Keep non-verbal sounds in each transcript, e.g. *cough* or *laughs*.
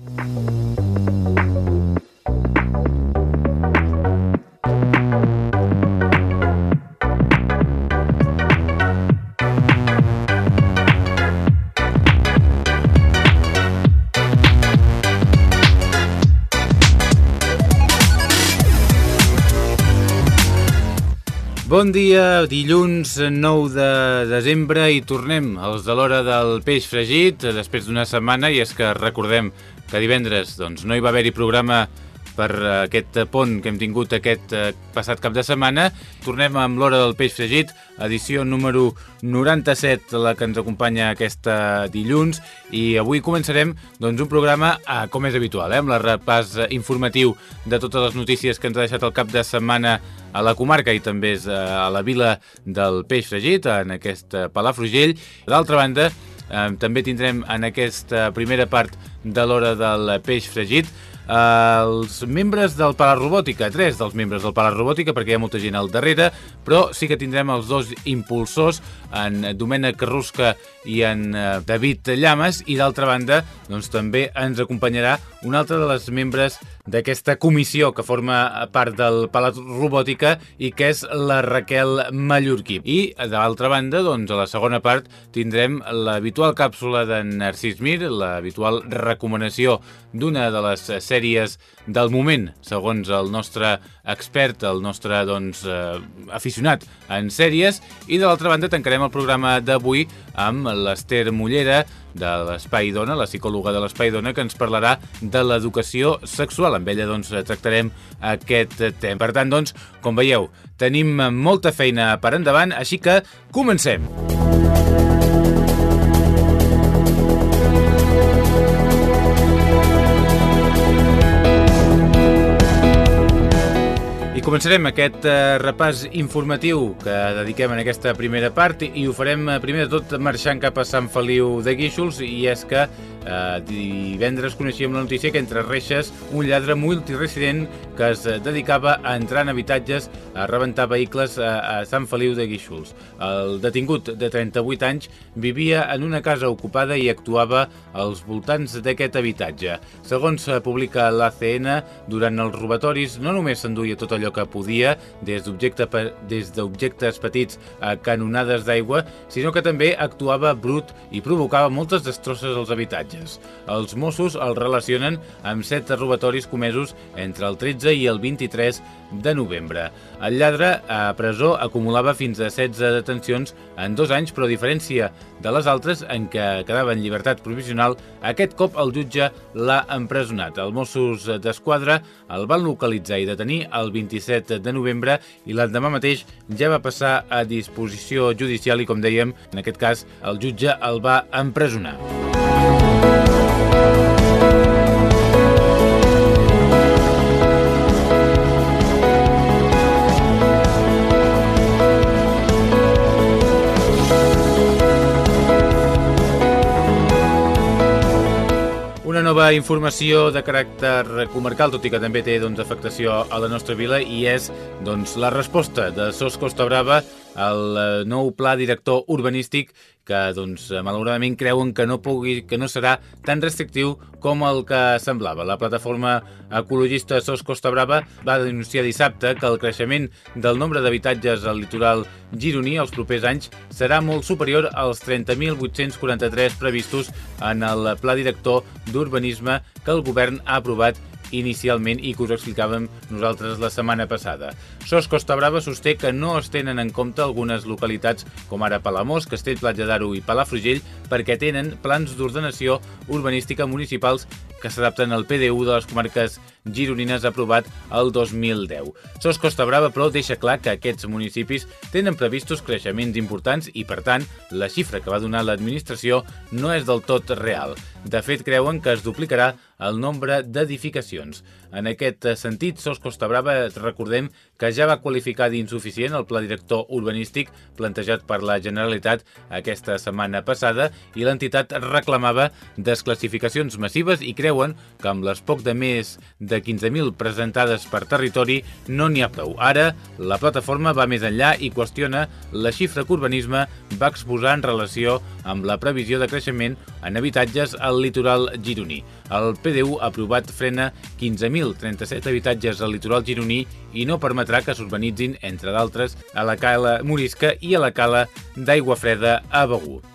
Bon dia, dilluns 9 de desembre i tornem als de l'hora del peix fregit després d'una setmana i és que recordem que divendres doncs, no hi va haver-hi programa per aquest pont que hem tingut aquest eh, passat cap de setmana. Tornem amb l'hora del peix fregit, edició número 97, la que ens acompanya aquesta dilluns, i avui començarem doncs, un programa, eh, com és habitual, eh, amb el repàs informatiu de totes les notícies que ens ha deixat el cap de setmana a la comarca i també és eh, a la vila del peix fregit, en aquest Palafrugell. D'altra banda, eh, també tindrem en aquesta primera part de l'hora del peix fregit els membres del Palarrobòtica, tres dels membres del Palarrobòtica, perquè hi ha molta gent al darrere, però sí que tindrem els dos impulsors, en Domènec Rusca i en eh, David Llames, i d'altra banda doncs, també ens acompanyarà un altre de les membres d'aquesta comissió que forma part del Palat Robòtica i que és la Raquel Mallorquí. I, d'altra banda, doncs, a la segona part tindrem l'habitual càpsula d'en Narcís Mir, l'habitual recomanació d'una de les sèries del moment, segons el nostre expert, el nostre doncs, eh, aficionat en sèries, i de l'altra banda tancarem el programa d'avui amb l'Ester Mollera, de l'Espai Dona, la psicòloga de l'Espai Dona, que ens parlarà de l'educació sexual. Amb ella doncs, tractarem aquest tema. Per tant, doncs, com veieu, tenim molta feina per endavant, així que comencem! Música començarem aquest eh, repàs informatiu que dediquem en aquesta primera part i ho farem eh, primer de tot marxant cap a Sant Feliu de Guíxols i és que eh, divendres coneixíem la notícia que entre reixes un lladre multiresident que es dedicava a entrar en habitatges a rebentar vehicles a, a Sant Feliu de Guíxols. El detingut de 38 anys vivia en una casa ocupada i actuava als voltants d'aquest habitatge. Segons eh, publica l'ACN, durant els robatoris no només s'enduia tot allò que podia, des d'objectes petits a canonades d'aigua, sinó que també actuava brut i provocava moltes destrosses als habitatges. Els Mossos el relacionen amb set robatoris comesos entre el 13 i el 23 de novembre. El lladre a presó acumulava fins a 16 detencions en dos anys, però a diferència de les altres en què quedava en llibertat provisional, aquest cop el jutge l'ha empresonat. Els Mossos d'Esquadra el van localitzar i detenir el 27 27 de novembre i l'endemà mateix ja va passar a disposició judicial i, com dèiem, en aquest cas el jutge el va empresonar. Nova informació de caràcter comarcal, tot i que també té doncs, afectació a la nostra vila, i és doncs, la resposta de SOS Costa Brava al eh, nou pla director urbanístic que doncs, malauradament creuen que no, pugui, que no serà tan restrictiu com el que semblava. La plataforma ecologista SOS Costa Brava va denunciar dissabte que el creixement del nombre d'habitatges al litoral gironí els propers anys serà molt superior als 30.843 previstos en el pla director d'urbanisme que el govern ha aprovat inicialment i que us explicàvem nosaltres la setmana passada. SOS Costa Brava sosté que no es tenen en compte algunes localitats com ara Palamós, Castell Platja d'Aro i Palafrugell perquè tenen plans d'ordenació urbanística municipals que s'adapten al PDU de les comarques gironines aprovat el 2010. SOS Costa Brava, però, deixa clar que aquests municipis tenen previstos creixements importants i, per tant, la xifra que va donar l'administració no és del tot real. De fet, creuen que es duplicarà el nombre d'edificacions. En aquest sentit, SOS Costa Brava recordem que ja va qualificar d'insuficient el pla director urbanístic plantejat per la Generalitat aquesta setmana passada i l'entitat reclamava desclassificacions massives i creuen que amb les poc de més de 15.000 presentades per territori no n'hi ha prou. Ara, la plataforma va més enllà i qüestiona la xifra que urbanisme va exposar en relació amb la previsió de creixement en habitatges al litoral gironí. El PDU aprovat frena 15.037 habitatges al litoral gironí i no permetrà que s'urbanitzin, entre d'altres, a la cala Morisca i a la cala d'Aigua Freda a Begur.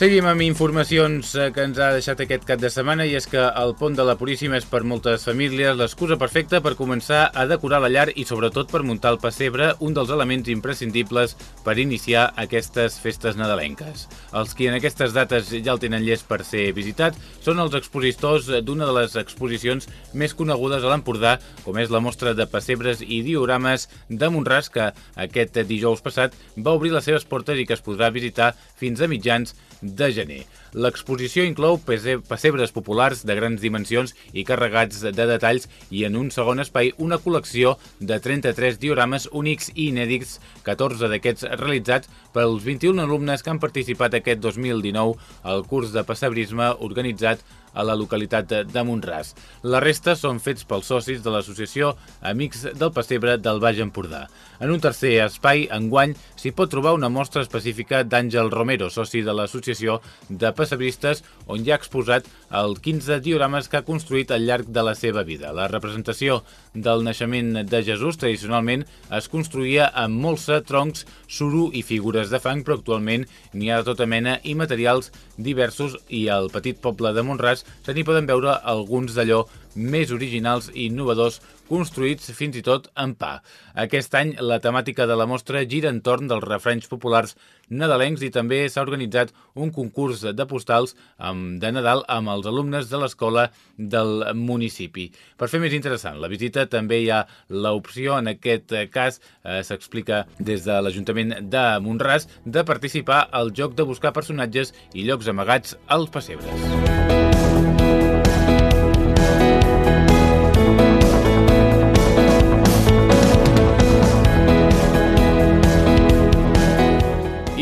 Seguim amb informacions eh, que ens ha deixat aquest cap de setmana i és que el pont de la Puríssima és per moltes famílies l'excusa perfecta per començar a decorar la llar i sobretot per muntar el pessebre, un dels elements imprescindibles per iniciar aquestes festes nadalenques. Els qui en aquestes dates ja el tenen llest per ser visitat són els expositors d'una de les exposicions més conegudes a l'Empordà, com és la mostra de pessebres i diorames de Montràs, que aquest dijous passat va obrir les seves portes i que es podrà visitar fins a mitjans de gener. L'exposició inclou pessebres populars de grans dimensions i carregats de detalls i en un segon espai una col·lecció de 33 diorames únics i inèdits, 14 d'aquests realitzats pels 21 alumnes que han participat aquest 2019 al curs de pessebrisme organitzat a la localitat de Montràs. La resta són fets pels socis de l'associació Amics del Pessebre del Baix Empordà. En un tercer espai, enguany, s'hi pot trobar una mostra específica d'Àngel Romero, soci de l'associació de pessebristes, on hi ha exposat els 15 diorames que ha construït al llarg de la seva vida. La representació del naixement de Jesús tradicionalment es construïa amb molsa, troncs, suro i figures de fang, però actualment n'hi ha de tota mena i materials diversos i al petit poble de Montràs se n'hi poden veure alguns d'allò més originals i innovadors construïts fins i tot en pa. Aquest any la temàtica de la mostra gira entorn dels refrenys populars nadalencs i també s'ha organitzat un concurs de postals de Nadal amb els alumnes de l'escola del municipi. Per fer més interessant la visita també hi ha l'opció, en aquest cas eh, s'explica des de l'Ajuntament de Montràs, de participar al joc de buscar personatges i llocs amagats als pessebres. I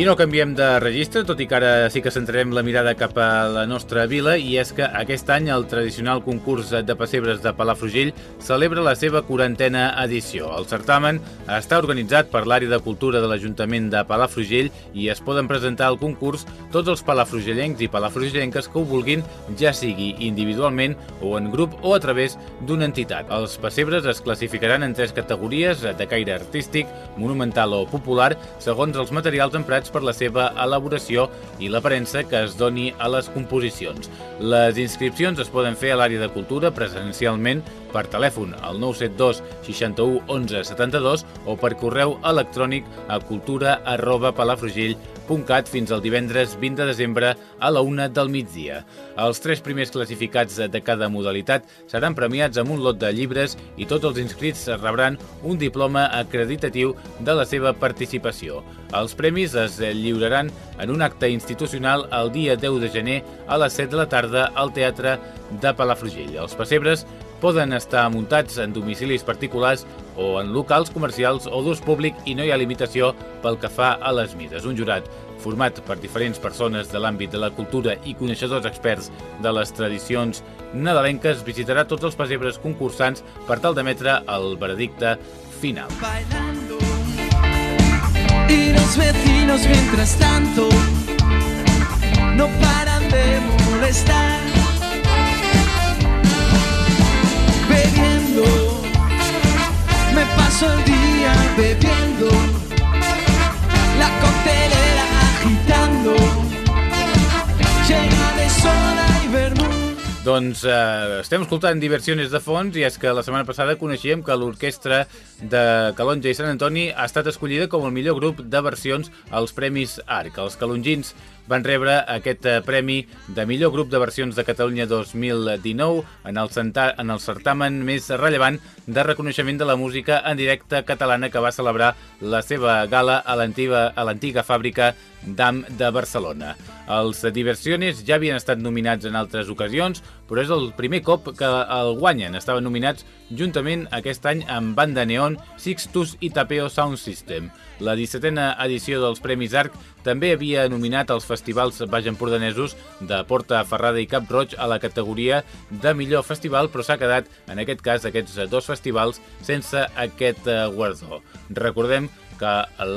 no canviem de registre, tot i que ara sí que centrarem la mirada cap a la nostra vila, i és que aquest any el tradicional concurs de pessebres de Palafrugell celebra la seva quarantena edició. El certamen està organitzat per l'àrea de cultura de l'Ajuntament de Palafrugell i es poden presentar al concurs tots els palafrugellencs i palafrugellenques que ho vulguin, ja sigui individualment o en grup o a través d'una entitat. Els pessebres es classificaran en tres categories de caire artístic, monumental o popular, segons els materials emprats per la seva elaboració i l'aparença que es doni a les composicions. Les inscripcions es poden fer a l'àrea de cultura presencialment per telèfon al 972 61 11 72 o per correu electrònic a cultura arroba palafrugell.com www.cat fins al divendres 20 de desembre a la una del migdia. Els tres primers classificats de cada modalitat seran premiats amb un lot de llibres i tots els inscrits rebran un diploma acreditatiu de la seva participació. Els premis es lliuraran en un acte institucional el dia 10 de gener a les 7 de la tarda al Teatre de Palafrugell. Els pessebres poden estar muntats en domicilis particulars o en locals comercials o d'ús públic i no hi ha limitació pel que fa a les mides. Un jurat format per diferents persones de l'àmbit de la cultura i coneixedors experts de les tradicions nadalenques visitarà tots els pesebres concursants per tal d'emetre el veredicte final. Bailando, y los vecinos mientras tanto no paran de molestar. Bebiendo. Me paso el día bebiendo, la coctelera agitando, llena de soda i vermut. Doncs eh, estem escoltant diversiones de fons i és que la setmana passada coneixíem que l'orquestra de Calonja i Sant Antoni ha estat escollida com el millor grup de versions als Premis ARC. Els calongins van rebre aquest eh, premi de millor grup de versions de Catalunya 2019 en el, en el certamen més rellevant de reconeixement de la música en directe catalana que va celebrar la seva gala a l'antiga fàbrica d'AM de Barcelona. Els Diversiones ja havien estat nominats en altres ocasions, però és el primer cop que el guanyen. Estaven nominats juntament aquest any amb Banda Neon, Sixtus i Tapeo Sound System. La 17a edició dels Premis ARC també havia nominat els festivals baix empordanesos de Porta Ferrada i Cap Roig a la categoria de millor festival, però s'ha quedat, en aquest cas, aquests dos festivals sense aquest eh, guardó. Recordem que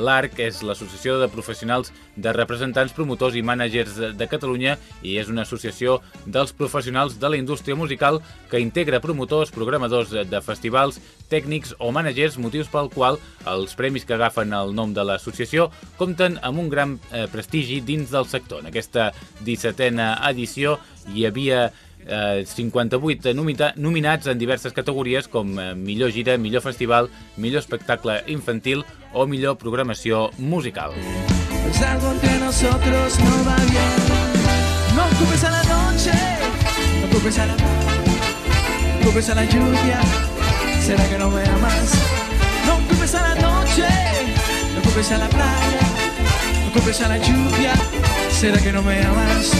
l'ARC és l'Associació de Professionals de Representants, Promotors i Mànagers de Catalunya i és una associació dels professionals de la indústria musical que integra promotors, programadors de festivals, tècnics o mànagers, motius pel qual els premis que agafen el nom de l'associació compten amb un gran eh, prestigi dins del sector. En aquesta 17a edició hi havia eh, 58 nominats en diverses categories com eh, millor gira, millor festival, millor espectacle infantil o millor programació musical. Nosotros no va bien No ocupes a la noche No ocupes No ocupes a la lluvia ¿Será que no me amas? No ocupes a la noche No ocupes a la playa No ocupes a la lluvia ¿Será que no me amas?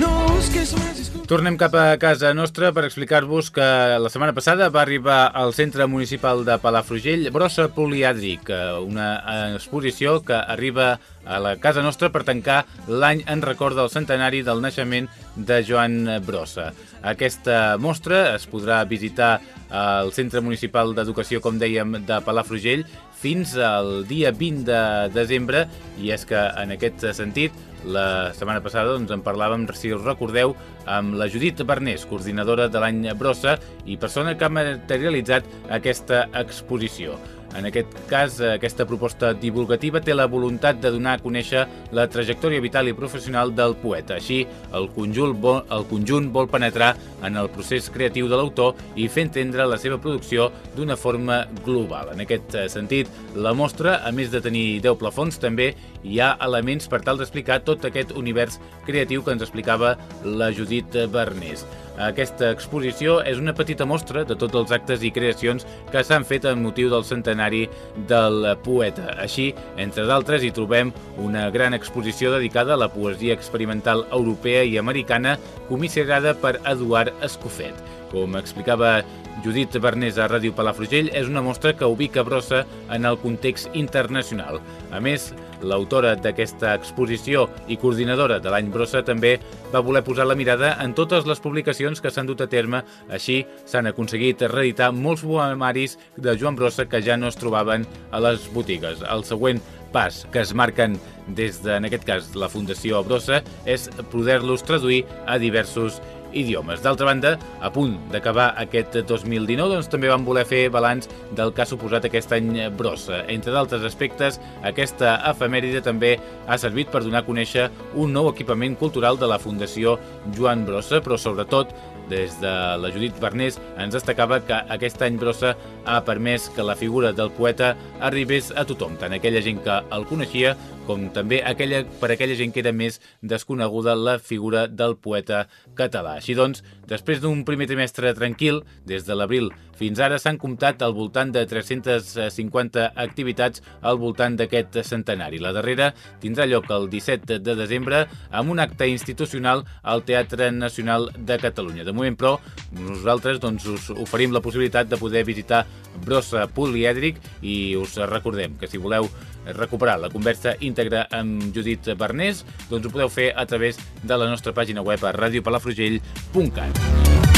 No busques más Tornem cap a casa nostra per explicar-vos que la setmana passada va arribar al Centre Municipal de Palafrugell Brossa Poliàdric, eh, una exposició que arriba a la casa nostra per tancar l'any en record del centenari del naixement de Joan Brossa. Aquesta mostra es podrà visitar al Centre Municipal d'Educació, com dèiem, de Palafrugell fins al dia 20 de desembre i és que en aquest sentit la setmana passada doncs, en parlàvem, si us recordeu, amb la Judit Bernés, coordinadora de l'any Brossa i persona que ha materialitzat aquesta exposició. En aquest cas, aquesta proposta divulgativa té la voluntat de donar a conèixer la trajectòria vital i professional del poeta. Així, el conjunt vol, el conjunt vol penetrar en el procés creatiu de l'autor i fer entendre la seva producció d'una forma global. En aquest sentit, la mostra, a més de tenir 10 plafons, també hi ha elements per tal d'explicar tot aquest univers creatiu que ens explicava la Judit Bernés. Aquesta exposició és una petita mostra de tots els actes i creacions que s'han fet en motiu del centenari del poeta. Així, entre d'altres, hi trobem una gran exposició dedicada a la poesia experimental europea i americana comissariada per Eduard Escofet. Com explicava Judit Bernés a Ràdio Palafrugell, és una mostra que ubica Brossa en el context internacional. A més, l'autora d'aquesta exposició i coordinadora de l'any Brossa també va voler posar la mirada en totes les publicacions que s'han dut a terme. Així, s'han aconseguit reeditar molts poemaris de Joan Brossa que ja no es trobaven a les botigues. El següent pas que es marquen des de, en aquest cas, la Fundació Brossa és poder-los traduir a diversos idiomes. D'altra banda, a punt d'acabar aquest 2019, doncs també vam voler fer balanç del que ha suposat aquest any brossa. Entre d'altres aspectes, aquesta efemèride també ha servit per donar a conèixer un nou equipament cultural de la Fundació Joan Brossa, però sobretot des de la Judit Bernés ens destacava que aquest any brossa ha permès que la figura del poeta arribés a tothom, tant aquella gent que el coneixia com també aquella, per aquella gent que era més desconeguda la figura del poeta català. Així doncs, després d'un primer trimestre tranquil, des de l'abril fins ara s'han comptat al voltant de 350 activitats al voltant d'aquest centenari. La darrera tindrà lloc el 17 de desembre amb un acte institucional al Teatre Nacional de Catalunya. De moment, però, nosaltres doncs, us oferim la possibilitat de poder visitar Brossa Polièdric i us recordem que si voleu recuperar la conversa íntegra amb Judit Bernés, doncs ho podeu fer a través de la nostra pàgina web a radiopalafrugell.cat.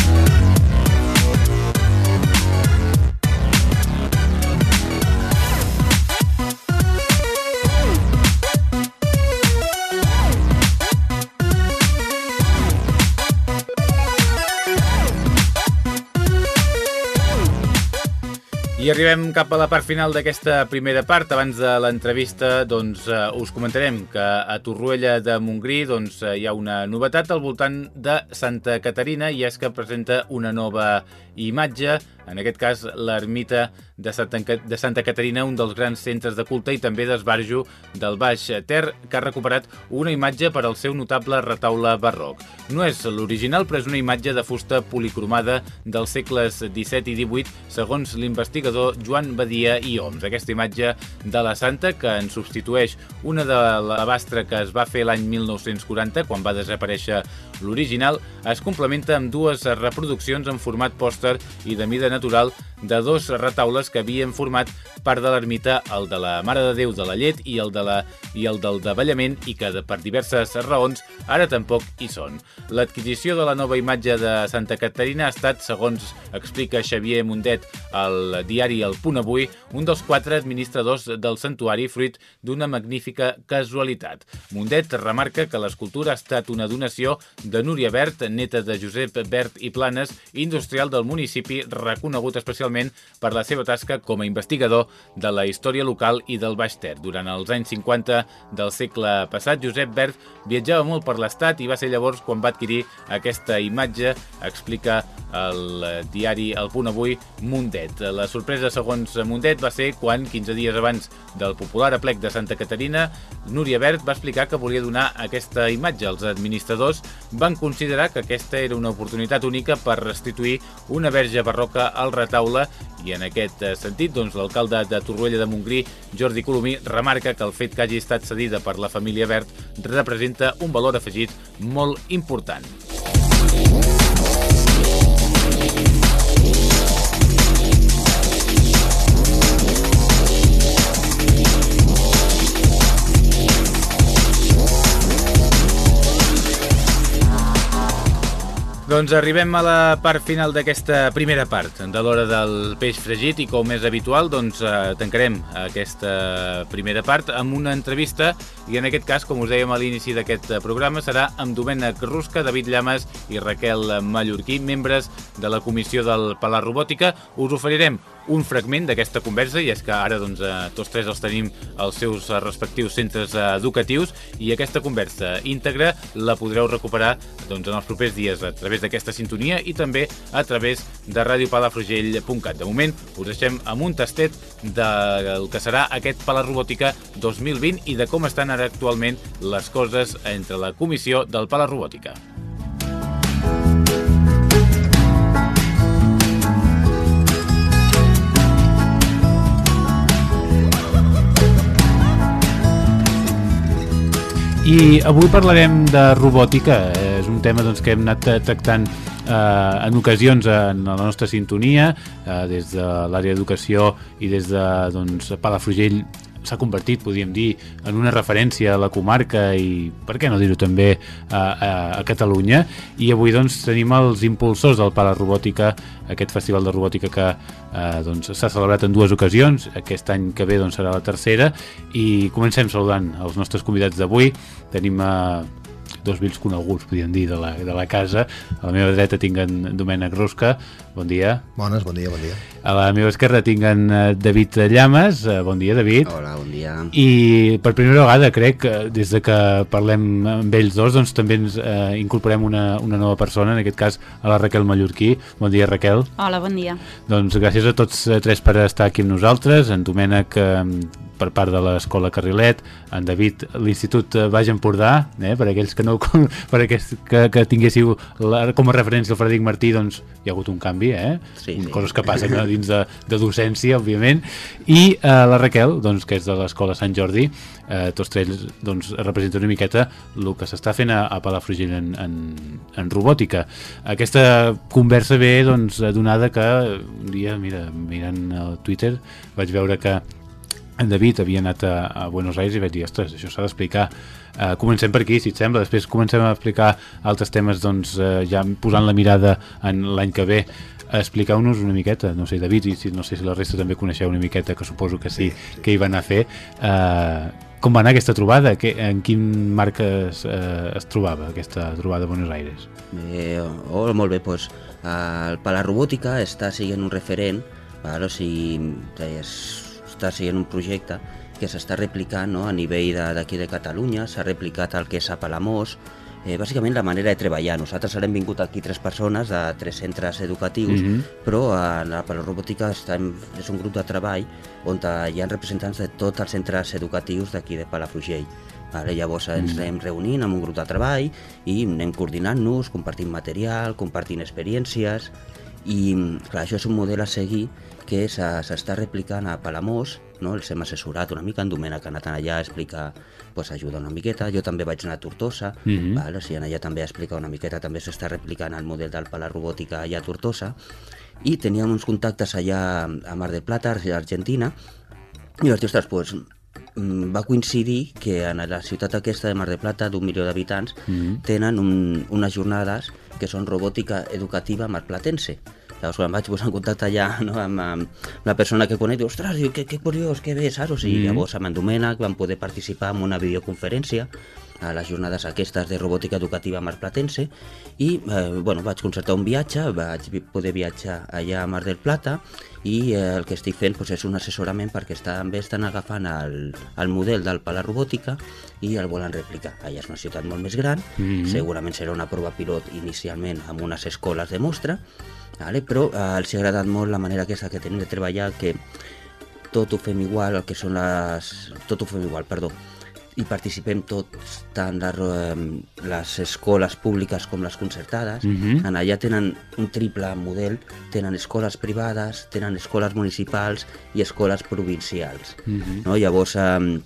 I arribem cap a la part final d'aquesta primera part. Abans de l'entrevista doncs, uh, us comentarem que a Torroella de Montgrí doncs, uh, hi ha una novetat al voltant de Santa Caterina i és que presenta una nova imatge en aquest cas l'ermita de, de Santa Caterina, un dels grans centres de culte i també d'esbarjo del Baix Ter, que ha recuperat una imatge per al seu notable retaule barroc. No és l'original, però és una imatge de fusta policromada dels segles XVII i XVIII, segons l'investigador Joan Badia i Oms. Aquesta imatge de la Santa, que en substitueix una de l'abastre que es va fer l'any 1940, quan va desaparèixer l'original, es complementa amb dues reproduccions en format pòster i de mida natural de dos retaules que havien format part de l'ermita, el de la Mare de Déu de la Llet i el, de la, i el del davallament i que per diverses raons ara tampoc hi són. L'adquisició de la nova imatge de Santa Caterina ha estat, segons explica Xavier Mundet al diari El Punt Avui, un dels quatre administradors del santuari fruit d'una magnífica casualitat. Mundet remarca que l'escultura ha estat una donació de Núria Bert, neta de Josep Bert i Planes, industrial del municipi, reconegut especialment especialment per la seva tasca com a investigador de la història local i del Baix Ter. Durant els anys 50 del segle passat, Josep Bert viatjava molt per l'estat i va ser llavors quan va adquirir aquesta imatge, explica el diari El Punt Avui, Mundet. La sorpresa, segons Mundet, va ser quan, 15 dies abans del popular aplec de Santa Caterina, Núria Bert va explicar que volia donar aquesta imatge. Els administradors van considerar que aquesta era una oportunitat única per restituir una verge barroca al retaule i en aquest sentit, doncs, l'alcalde de Torroella de Montgrí, Jordi Colomí, remarca que el fet que hagi estat cedida per la família Bert representa un valor afegit molt important. Doncs arribem a la part final d'aquesta primera part de l'hora del peix fregit i com és habitual doncs eh, tancarem aquesta primera part amb una entrevista i en aquest cas, com us dèiem a l'inici d'aquest programa, serà amb Domènec Rusca, David Llames i Raquel Mallorquí, membres de la comissió del Palar Robòtica. Us oferirem un fragment d'aquesta conversa i és que ara doncs, eh, tots tres els tenim als seus eh, respectius centres eh, educatius i aquesta conversa íntegra la podreu recuperar doncs, en els propers dies a través d'aquesta sintonia i també a través de radiopalafrugell.cat. De moment us deixem amb un tastet del que serà aquest Pala Robòtica 2020 i de com estan ara actualment les coses entre la comissió del Pala Robòtica. I avui parlarem de robòtica, és un tema doncs, que hem anat tractant eh, en ocasions en la nostra sintonia, eh, des de l'àrea d'educació i des de doncs, Palafrugell s'ha convertit, podríem dir, en una referència a la comarca i, per què no dir-ho també, a, a, a Catalunya. I avui doncs, tenim els impulsors del Palarobòtica, aquest festival de robòtica que eh, doncs, s'ha celebrat en dues ocasions, aquest any que ve doncs, serà la tercera, i comencem saludant els nostres convidats d'avui. Tenim a eh, dos vells coneguts, podríem dir, de la, de la casa. A la meva dreta tinc en Domènec Rosca, bon dia. Bones, bon dia, bon dia. A la meva esquerra tinc en eh, David Llames, eh, bon dia, David. Hola, bon dia. I per primera vegada, crec, des de que parlem amb ells dos, doncs també ens eh, incorporem una, una nova persona, en aquest cas a la Raquel Mallorquí. Bon dia, Raquel. Hola, bon dia. Doncs gràcies a tots tres per estar aquí amb nosaltres. En Domènec eh, per part de l'Escola Carrilet, en David, l'Institut Baix Empordà, eh, per aquells que no *laughs* per aquells que, que tinguéssiu la, com a referència el Frederic Martí, doncs hi ha hagut un canvi, eh? Sí, sí. Coses que passen eh, *laughs* dins de, de docència, òbviament. I eh, la Raquel, doncs, que és de l'Escola Sant Jordi, eh, tots tres doncs, representen una miqueta el que s'està fent a, a Palafrugell en, en, en robòtica. Aquesta conversa ve doncs, donada que un dia, mira, mirant el Twitter, vaig veure que en David havia anat a, a Buenos Aires i vaig dir, ostres, això s'ha d'explicar. Uh, comencem per aquí, si et sembla, després comencem a explicar altres temes, doncs, uh, ja posant la mirada en l'any que ve, explicar-nos una miqueta, no sé, David, i si, no sé si la resta també coneixeu una miqueta, que suposo que sí, que hi va anar a fer. Uh, com va anar aquesta trobada? Que, en quin marc es, uh, es trobava aquesta trobada a Buenos Aires? Bé, oh, molt bé, doncs, el Palarrobòtica està sent un referent Val? O sigui, està sent un projecte que s'està replicant no? a nivell d'aquí de, de Catalunya, s'ha replicat el que és a Palamós, eh, bàsicament la manera de treballar. Nosaltres ara hem vingut aquí tres persones de tres centres educatius, mm -hmm. però a la Palarobòtica estem, és un grup de treball on hi ha representants de tots els centres educatius d'aquí de Palafrugell. Vale, llavors ens mm. anem reunint amb un grup de treball i anem coordinant-nos, compartint material, compartint experiències i clar, això és un model a seguir que s'està replicant a Palamós, no? els hem assessorat una mica, en Domènec ha anat allà a explicar, pues, ajuda una miqueta, jo també vaig anar a Tortosa, mm -hmm. val? o sigui, allà també a explicar una miqueta, també s'està replicant el model del Pala Robòtica allà a Tortosa, i teníem uns contactes allà a Mar del Plata, a Argentina, i vaig dir, ostres, pues, mm, va coincidir que en la ciutat aquesta de Mar del Plata, d'un milió d'habitants, mm -hmm. tenen un, unes jornades que són robòtica educativa marplatense. Llavors, quan vaig posar en contacte allà no, amb, amb la persona que conec, diu, ostres, diu, que, que curiós, que bé, saps? O sigui, mm -hmm. llavors amb en Domènec vam poder participar en una videoconferència a les jornades aquestes de robòtica educativa marplatense i eh, bueno, vaig concertar un viatge, vaig poder viatjar allà a Mar del Plata i eh, el que estic fent doncs, és un assessorament perquè també estan agafant el, el model del Pala Robòtica i el volen replicar. Allà és una ciutat molt més gran, mm -hmm. segurament serà una prova pilot inicialment amb unes escoles de mostra, vale? però eh, els ha agradat molt la manera aquesta que tenim de treballar, que tot ho fem igual, el que són les... tot ho fem igual, perdó, i participem tots, tant les, les escoles públiques com les concertades. Uh mhm. -huh. En allà tenen un triple model, tenen escoles privades, tenen escoles municipals i escoles provincials. Uh mhm. -huh. no? Llavors, eh,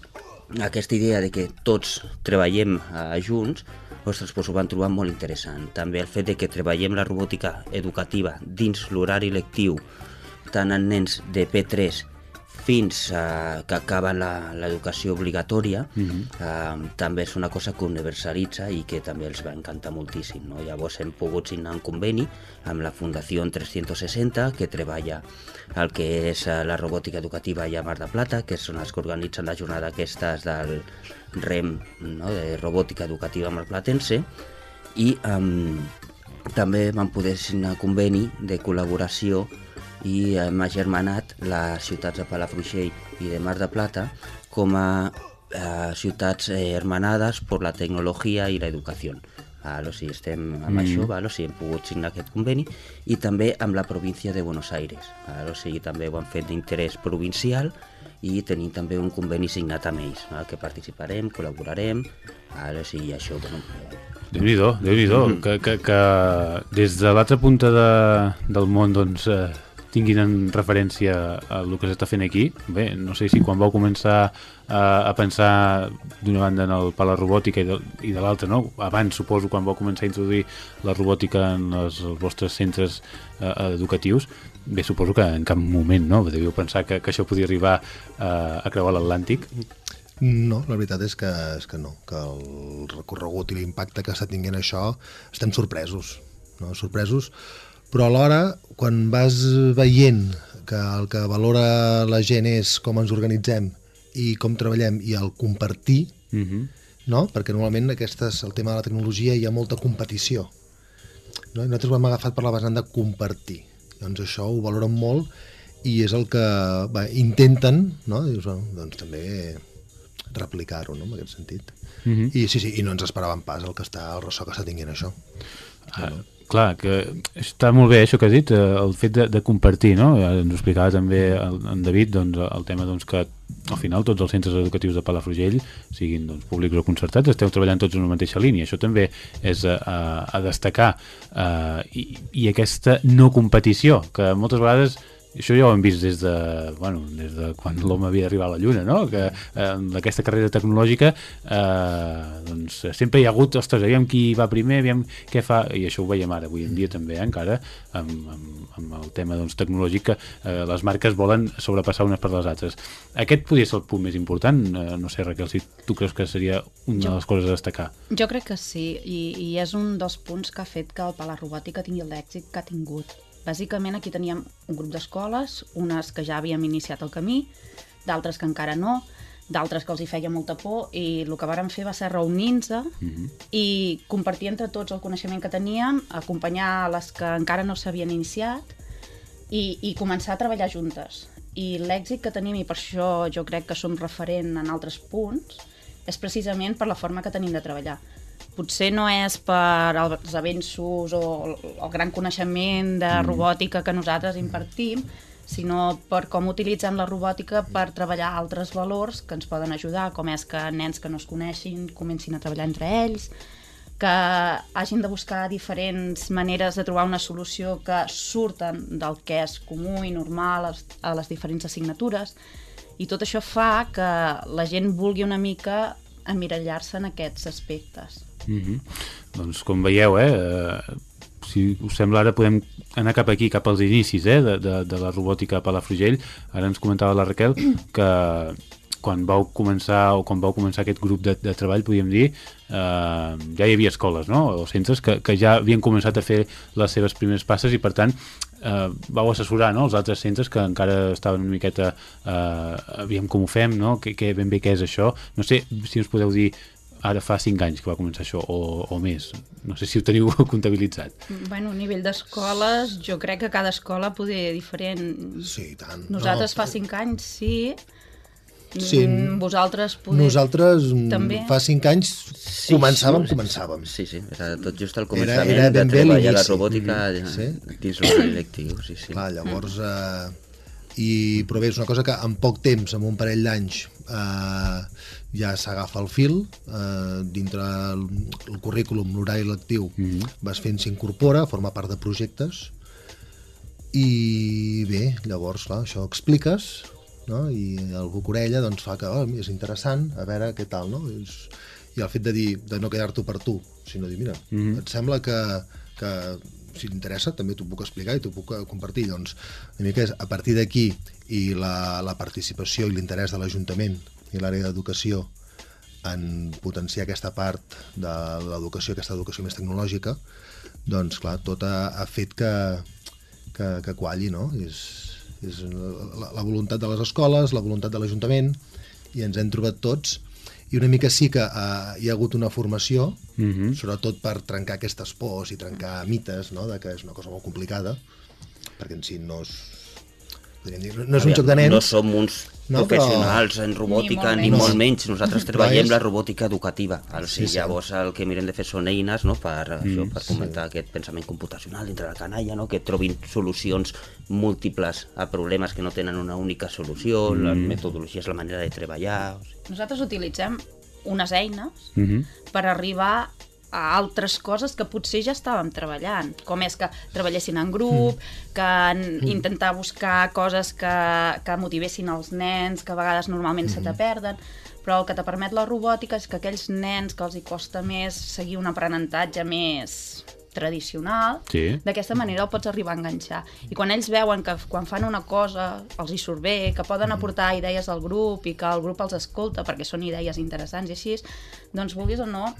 aquesta idea de que tots treballem eh, junts ostres, doncs ho van trobar molt interessant. També el fet de que treballem la robòtica educativa dins l'horari lectiu tant en nens de P3 fins a que acaben l'educació obligatòria, uh -huh. eh, també és una cosa que universalitza i que també els va encantar moltíssim. No? Llavors hem pogut signar un conveni amb la Fundació 360, que treballa el que és eh, la robòtica educativa a Mar de Plata, que són els que organitzen la jornada aquestes del REM, no? de robòtica educativa marplatense, i eh, també vam poder signar conveni de col·laboració i hem agermanat les ciutats de Palafrugell i de Mar de Plata com a eh, ciutats eh, hermanades per la tecnologia i l'educació. Val, o sigui, estem amb mm. això, val, o sigui, hem pogut signar aquest conveni i també amb la província de Buenos Aires. Val, o sigui, també ho han fet d'interès provincial i tenim també un conveni signat amb ells, val, que participarem, col·laborarem, o sigui, això... Bueno, déu nhi déu mm. que, que, que des de l'altra punta de, del món, doncs, eh, tinguin en referència el que s'està fent aquí. Bé, no sé si quan vau començar a, a pensar d'una banda en el la robòtica i de, i de l'altra, no? Abans, suposo, quan vau començar a introduir la robòtica en els, els vostres centres eh, educatius, bé, suposo que en cap moment, no? Devíeu pensar que, que això podia arribar eh, a creuar l'Atlàntic. No, la veritat és que, és que no, que el recorregut i l'impacte que està tinguent això estem sorpresos, no? sorpresos però alhora, quan vas veient que el que valora la gent és com ens organitzem i com treballem i el compartir, uh mhm. -huh. no? perquè normalment aquestes, el tema de la tecnologia hi ha molta competició. No? I nosaltres ho hem agafat per la vessant de compartir. Doncs això ho valoren molt i és el que va, intenten, no? Dius, bueno, doncs també replicar-ho, no?, en aquest sentit. Uh mhm. -huh. I sí, sí, i no ens esperàvem pas el que està, el ressò que està tinguent això. Ah, no? Clar, que està molt bé això que has dit, eh, el fet de, de compartir, no? Ens ho explicava també el, en David, doncs, el tema doncs, que al final tots els centres educatius de Palafrugell, siguin doncs, públics o concertats, esteu treballant tots en una mateixa línia. Això també és a, a, a destacar. Uh, i, I aquesta no competició, que moltes vegades això ja ho hem vist des de, bueno, des de quan l'home havia d'arribar a la Lluna, no? que eh, aquesta carrera tecnològica eh, doncs, sempre hi ha hagut, ostres, aviam qui va primer, aviam què fa, i això ho veiem ara avui en dia també, eh, encara, amb, amb, amb el tema doncs, tecnològic que eh, les marques volen sobrepassar unes per les altres. Aquest podria ser el punt més important, eh, no sé Raquel, si tu creus que seria una jo, de les coses a destacar. Jo crec que sí, i, i és un dels punts que ha fet que el Pala Robòtica tingui l'èxit que ha tingut Bàsicament aquí teníem un grup d'escoles, unes que ja havíem iniciat el camí, d'altres que encara no, d'altres que els hi feia molta por i el que vàrem fer va ser reunir-nos mhm. -huh. i compartir entre tots el coneixement que teníem, acompanyar les que encara no s'havien iniciat i, i començar a treballar juntes. I l'èxit que tenim, i per això jo crec que som referent en altres punts, és precisament per la forma que tenim de treballar. Potser no és per els avenços o el, gran coneixement de robòtica que nosaltres impartim, sinó per com utilitzem la robòtica per treballar altres valors que ens poden ajudar, com és que nens que no es coneixin comencin a treballar entre ells, que hagin de buscar diferents maneres de trobar una solució que surten del que és comú i normal a les, a les diferents assignatures i tot això fa que la gent vulgui una mica emmirallar-se en aquests aspectes. Mm -hmm. Doncs com veieu, eh, eh, si us sembla ara podem anar cap aquí, cap als inicis eh, de, de, de la robòtica a Palafrugell. Ara ens comentava la Raquel que quan vau començar o quan vau començar aquest grup de, de treball, podríem dir, eh, ja hi havia escoles, no?, o centres que, que ja havien començat a fer les seves primeres passes i, per tant, eh, vau assessorar no, els altres centres que encara estaven una miqueta eh, aviam com ho fem, no? Que, que ben bé què és això. No sé si us podeu dir ara fa 5 anys que va començar això, o, o més. No sé si ho teniu *laughs* comptabilitzat. Bueno, a nivell d'escoles, jo crec que cada escola poder diferent. Sí, tant. Nosaltres no, fa 5 anys, sí. Sí. Mm, Vosaltres poder... Nosaltres mm, També. fa 5 anys Sí, començàvem, sí, començàvem. Sí, sí, era tot just al Era- començament era ben de treballar la robòtica Mhm. sí? Sí. dins l'horari lectiu, sí, sí. Clar, llavors... Eh, i, però bé, és una cosa que en poc temps, en un parell d'anys, eh, ja s'agafa el fil, eh, dintre el, el currículum, l'horari lectiu, mm -hmm. vas fent, s'incorpora, forma part de projectes, i bé, llavors, clar, això ho expliques, no? i el bocorella doncs, fa que oh, és interessant, a veure què tal, no? És, I el fet de dir, de no quedar-t'ho per tu, sinó dir, mira, mm -hmm. et sembla que, que si t'interessa també t'ho puc explicar i t'ho puc eh, compartir, doncs una mica és a partir d'aquí i la, la participació i l'interès de l'Ajuntament i l'àrea d'educació en potenciar aquesta part de l'educació, aquesta educació més tecnològica, doncs clar, tot ha, ha fet que, que, que qualli, no? És, és la, la voluntat de les escoles, la voluntat de l'Ajuntament, i ens hem trobat tots, i una mica sí que uh, hi ha hagut una formació, mm -hmm. sobretot per trencar aquestes pors i trencar mites, no?, de que és una cosa molt complicada, perquè en si no és, podríem dir, no és un joc de nens, No som uns No, no, però- professionals en robòtica, Ni ni molt molt, menys. menys. Nosaltres treballem és- la robòtica educativa. El, Sí, sí, sí. Llavors el que mirem de fer són eines no, per, mm, això, per fomentar aquest pensament computacional dintre la canalla, no, que trobin solucions múltiples a problemes que no tenen una única solució, mm. les metodologies, la manera de treballar... O sigui, Nosaltres utilitzem unes eines Mm -hmm. per arribar a altres coses que potser ja estàvem treballant, com és que treballessin en grup, que en, intentar buscar coses que, que motivessin els nens, que a vegades normalment se te perden, però el que te permet la robòtica és que aquells nens que els hi costa més seguir un aprenentatge més tradicional, Sí. d'aquesta manera el pots arribar a enganxar. I quan ells veuen que quan fan una cosa els hi surt bé, que poden aportar idees al grup i que el grup els escolta perquè són idees interessants i així, doncs vulguis o no,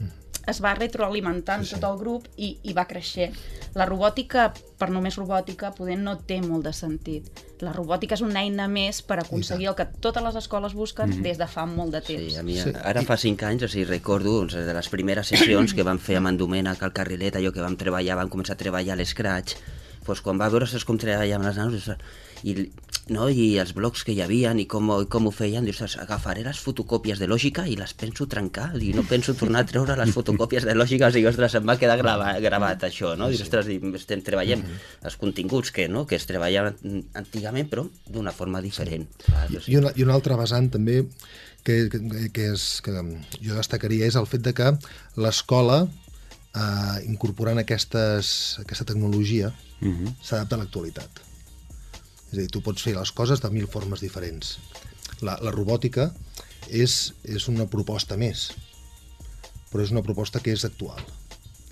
es va retroalimentant sí, sí. tot el grup i, i va creixent. La robòtica, per només robòtica, poder no té molt de sentit. La robòtica és una eina més per aconseguir el que totes les escoles busquen mm. des de fa molt de temps. Sí, a mi Sí. sí. ara fa cinc anys, o sigui, recordo doncs, de les primeres sessions que vam fer amb en Domènec al Carrilet, allò que vam treballar, vam començar a treballar a l'Scratch, doncs quan va veure com treballaven les ostres, i, no, i els blocs que hi havia i com, i com ho feien, dius, agafaré les fotocòpies de lògica i les penso trencar, i no penso tornar a treure les fotocòpies de lògica, o sigui, ostres, em va quedar gravat, gravat això, no? Dius, ostres, estem treballant els continguts que, no, que es treballaven antigament, però d'una forma diferent. Clar, I una, I una altra vessant també que, que, que, és, que jo destacaria és el fet de que l'escola, eh, incorporant aquestes, aquesta tecnologia, uh -huh. s'adapta a l'actualitat. És a dir, tu pots fer les coses de mil formes diferents. La, la robòtica és, és una proposta més, però és una proposta que és actual,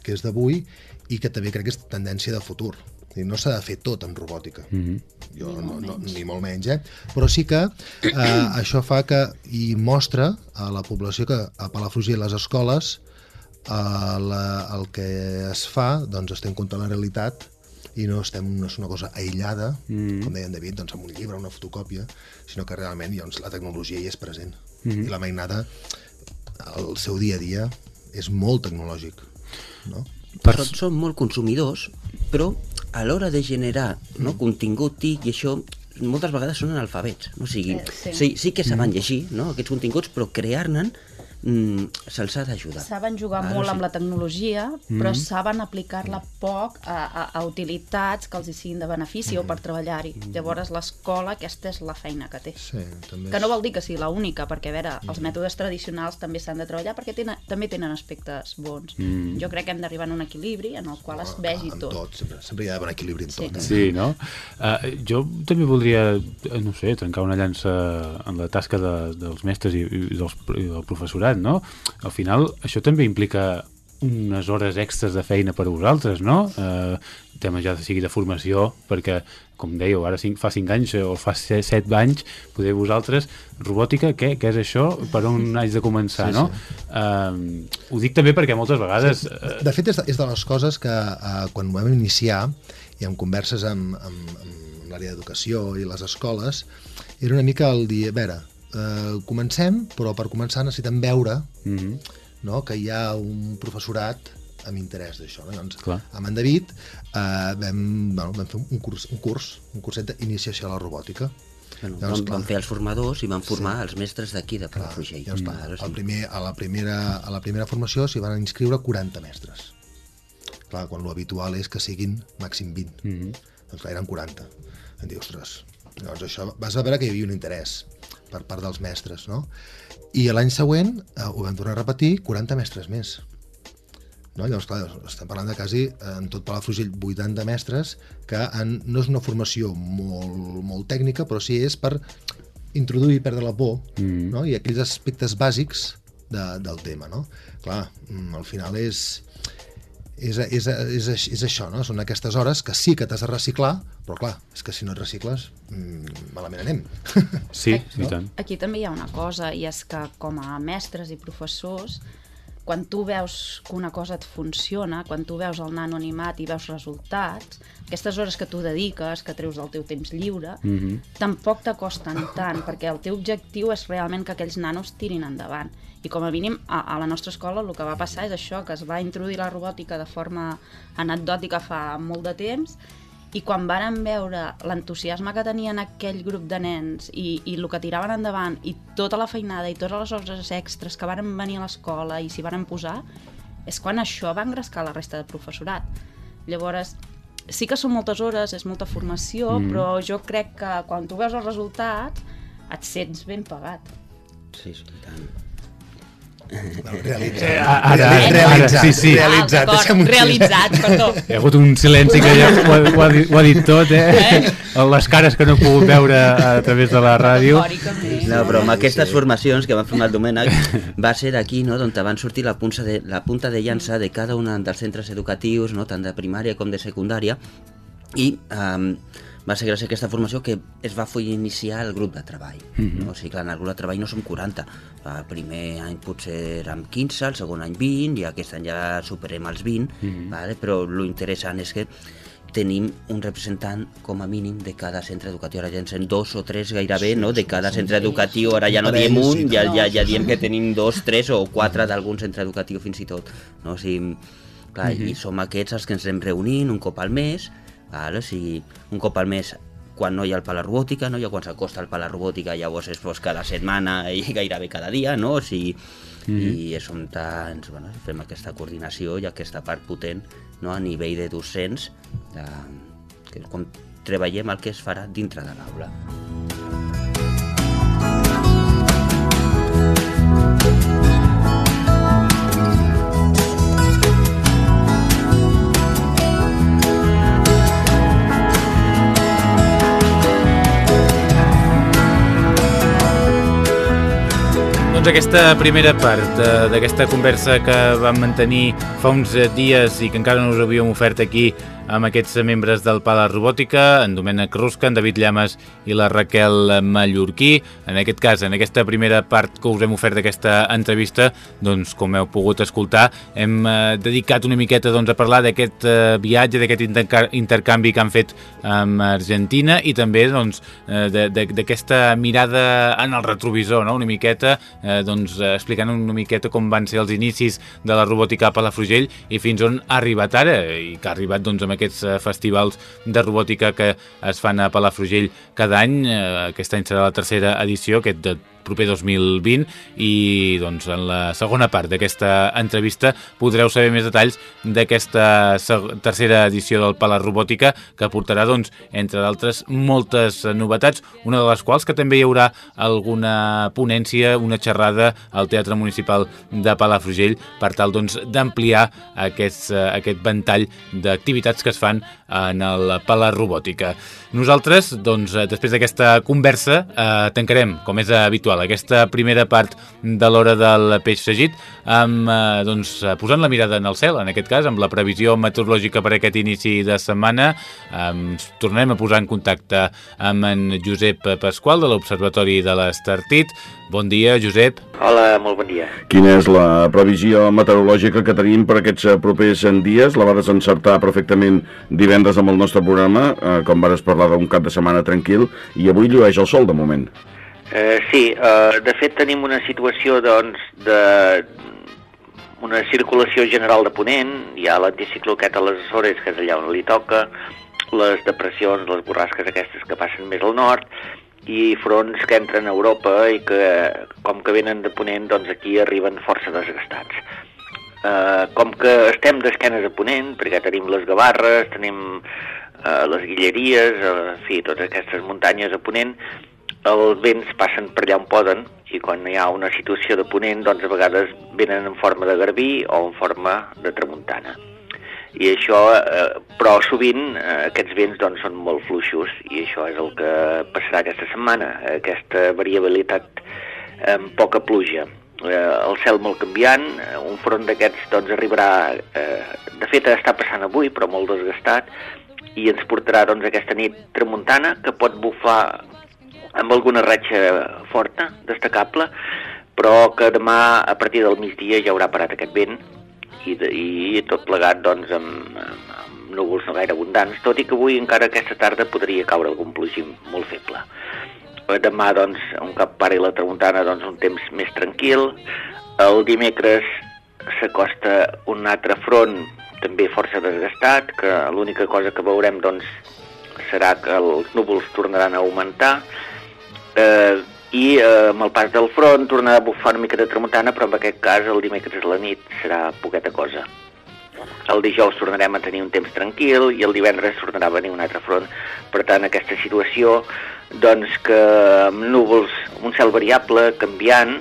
que és d'avui i que també crec que és tendència de futur. Dir, No s'ha de fer tot amb robòtica. Mm -hmm. Jo, Ni no, molt no, ni molt menys, eh? Però sí que eh, això fa que i mostra a la població que a Palafrugell les escoles eh, la, el que es fa doncs es té en compte la realitat i no, estem, no és una cosa aïllada, mm. com deia en David, doncs amb un llibre, una fotocòpia, sinó que realment doncs, la tecnologia hi és present. Mm. I la mainada, el seu dia a dia, és molt tecnològic. No? Per... Són, són molt consumidors, però a l'hora de generar no, contingut TIC i això moltes vegades són analfabets, no? o sigui, Eh, sí. sí, sí que saben llegir no, aquests continguts, però crear-ne'n mm, se'ls ha d'ajudar. Saben jugar Vale, molt sí. amb la tecnologia, però saben aplicar-la poc a, a, a utilitats que els hi siguin de benefici o per treballar-hi. Llavors l'escola, aquesta és la feina que té. Sí, també Que no vol dir que sigui l'única, perquè a veure, els mètodes tradicionals també s'han de treballar perquè tenen, també tenen aspectes bons. Jo crec que hem d'arribar a un equilibri en el qual es vegi en tot. tot. Sempre, sempre hi ha d'haver un equilibri en Sí. tot. Eh? Sí, no? Uh, jo també voldria, eh, no sé, trencar una llança en la tasca de, dels mestres i, i, dels, i del professorat, no? Al final, això també implica unes hores extres de feina per a vosaltres, no? Uh, tema ja sigui de formació, perquè, com dèieu, ara cinc, fa 5 anys o fa 7 anys, poder vosaltres, robòtica, què, què és això? Per on *laughs* haig de començar, Sí, no? Uh, ho dic també perquè moltes vegades... Uh, De fet, és de, és de les coses que eh, quan vam iniciar i amb converses amb, amb, amb l'àrea d'educació i les escoles, era una mica el dir, a veure, eh, comencem, però per començar necessitem veure uh -huh. no, que hi ha un professorat amb interès d'això. No? Llavors, Clar. amb en David eh, vam, bueno, vam fer un curs, un curs, un curset d'iniciació a la robòtica. Bueno, Llavors, vam, vam fer els formadors i vam formar sí. els mestres d'aquí, de Palafrugell. llavors, clar, Vale, el primer, a, la primera, a la primera formació s'hi van inscriure 40 mestres. Clar, quan l'habitual és que siguin màxim 20. Mm -hmm. Doncs clar, eren 40. Em diu, ostres, llavors això, vas a veure que hi havia un interès per part dels mestres, no? I l'any següent eh, ho vam tornar a repetir 40 mestres més. No? Llavors, clar, estem parlant de quasi, eh, en tot Palafrugell, 80 mestres que han, no és una formació molt, molt tècnica, però sí és per introduir i perdre la por mm. no? i aquells aspectes bàsics de, del tema. No? Clar, mm, al final és, és, és, és, és, això, no? són aquestes hores que sí que t'has de reciclar, però clar, és que si no et recicles, mm, malament anem. *laughs* sí, Aquí, i tant. aquí també hi ha una cosa, i és que com a mestres i professors, quan tu veus que una cosa et funciona, quan tu veus el nano animat i veus resultats, aquestes hores que tu dediques, que treus del teu temps lliure, mm -hmm. tampoc t'acosten tant, perquè el teu objectiu és realment que aquells nanos tirin endavant. I com a mínim, a, a la nostra escola el que va passar és això, que es va introduir la robòtica de forma anecdòtica fa molt de temps, i quan varen veure l'entusiasme que tenien aquell grup de nens i, i el que tiraven endavant i tota la feinada i totes les hores extres que varen venir a l'escola i s'hi varen posar, és quan això va engrescar la resta del professorat. Llavors, sí que són moltes hores, és molta formació, mm. però jo crec que quan tu veus els resultats et sents ben pagat. Sí, sí, tant. Realitzat. Eh, ara- realitzat. ara, sí, sí. Realitzat. Ah, realitzat, perdó. Hi ha hagut un silenci que ja ho ha, ho ha, dit, ho ha dit tot, eh? Les cares que no he pogut veure a través de la ràdio. No, però amb aquestes formacions que van formar el Domènec va ser d'aquí, no?, d'on van sortir la punta, de, la punta de llança de cada un dels centres educatius, no?, tant de primària com de secundària, i um, va ser gràcies a aquesta formació que es va fer iniciar el grup de treball. Mm -hmm. no? O sigui, clar, en el grup de treball no som 40. El primer any potser érem 15, el segon any 20, i aquest any ja superem els 20, mm -hmm. vale? però lo interessant és que tenim un representant com a mínim de cada centre educatiu, ara ja en sent dos o tres gairebé, no? de cada centre educatiu, ara ja no diem un, sí, ja, ja, ja diem que tenim dos, tres o quatre d'algun centre educatiu fins i tot. No? O sigui, clar, I som aquests els que ens anem reunint un cop al mes, o sigui, un cop al mes quan no hi ha el pala robòtica, no? ja quan s'acosta el pala robòtica llavors és pues, cada setmana *laughs* i gairebé cada dia, no? O sigui, i és on ens, bueno, fem aquesta coordinació i aquesta part potent no? a nivell de docents de, que com treballem el que es farà dintre de l'aula. Doncs aquesta primera part eh, d'aquesta conversa que vam mantenir fa uns eh, dies i que encara no us havíem ofert aquí amb aquests membres del Pala Robòtica, en Domènec Rusca, en David Llames i la Raquel Mallorquí. En aquest cas, en aquesta primera part que us hem ofert d'aquesta entrevista, doncs, com heu pogut escoltar, hem eh, dedicat una miqueta doncs, a parlar d'aquest eh, viatge, d'aquest interca- intercanvi que han fet amb Argentina i també doncs, eh, d'aquesta mirada en el retrovisor, no? una miqueta, doncs, explicant una miqueta com van ser els inicis de la robòtica a Palafrugell i fins on ha arribat ara, i que ha arribat doncs, amb aquests eh, festivals de robòtica que es fan a Palafrugell cada any. Eh, aquest any serà la tercera edició, aquest de proper 2020 i doncs, en la segona part d'aquesta entrevista podreu saber més detalls d'aquesta tercera edició del Pala Robòtica que portarà, doncs, entre d'altres, moltes novetats, una de les quals que també hi haurà alguna ponència, una xerrada al Teatre Municipal de Palafrugell per tal doncs, d'ampliar doncs, aquest, aquest ventall d'activitats que es fan en el Pala Robòtica. Nosaltres, doncs, després d'aquesta conversa, eh, tancarem, com és habitual, habitual, aquesta primera part de l'hora del peix fregit, amb, eh, doncs, posant la mirada en el cel, en aquest cas, amb la previsió meteorològica per aquest inici de setmana. Eh, tornem a posar en contacte amb en Josep Pasqual, de l'Observatori de l'Estartit. Bon dia, Josep. Hola, molt bon dia. Quina és la previsió meteorològica que tenim per aquests eh, propers dies? La vas encertar perfectament divendres amb el nostre programa, eh, com vas parlar d'un cap de setmana tranquil, i avui llueix el sol de moment. Eh, sí, eh, de fet tenim una situació doncs, de una circulació general de ponent, hi ha l'anticicló aquest a les Açores, que és allà on li toca, les depressions, les borrasques aquestes que passen més al nord, i fronts que entren a Europa i que, com que venen de ponent, doncs aquí arriben força desgastats. Eh, com que estem d'esquenes a ponent, perquè tenim les Gavarres, tenim eh, les Guilleries, eh, en fi, totes aquestes muntanyes a ponent, els vents passen per allà on poden i quan hi ha una situació de ponent doncs a vegades venen en forma de garbí o en forma de tramuntana i això, eh, però sovint eh, aquests vents doncs, són molt fluixos i això és el que passarà aquesta setmana, aquesta variabilitat amb poca pluja. Eh, el cel molt canviant, un front d'aquests doncs, arribarà, eh, de fet està passant avui però molt desgastat i ens portarà doncs, aquesta nit tramuntana que pot bufar amb alguna ratxa forta, destacable, però que demà a partir del migdia ja haurà parat aquest vent i, de, i tot plegat doncs, amb, amb, amb núvols no gaire abundants, tot i que avui encara aquesta tarda podria caure algun plogim molt feble. Demà, doncs, un cop pari la tramuntana, doncs, un temps més tranquil. El dimecres s'acosta un altre front també força desgastat, que l'única cosa que veurem doncs, serà que els núvols tornaran a augmentar, eh, i eh, amb el pas del front tornarà a bufar una mica de tramuntana, però en aquest cas el dimecres a la nit serà poqueta cosa. El dijous tornarem a tenir un temps tranquil i el divendres tornarà a venir un altre front. Per tant, aquesta situació, doncs que amb núvols, un cel variable, canviant,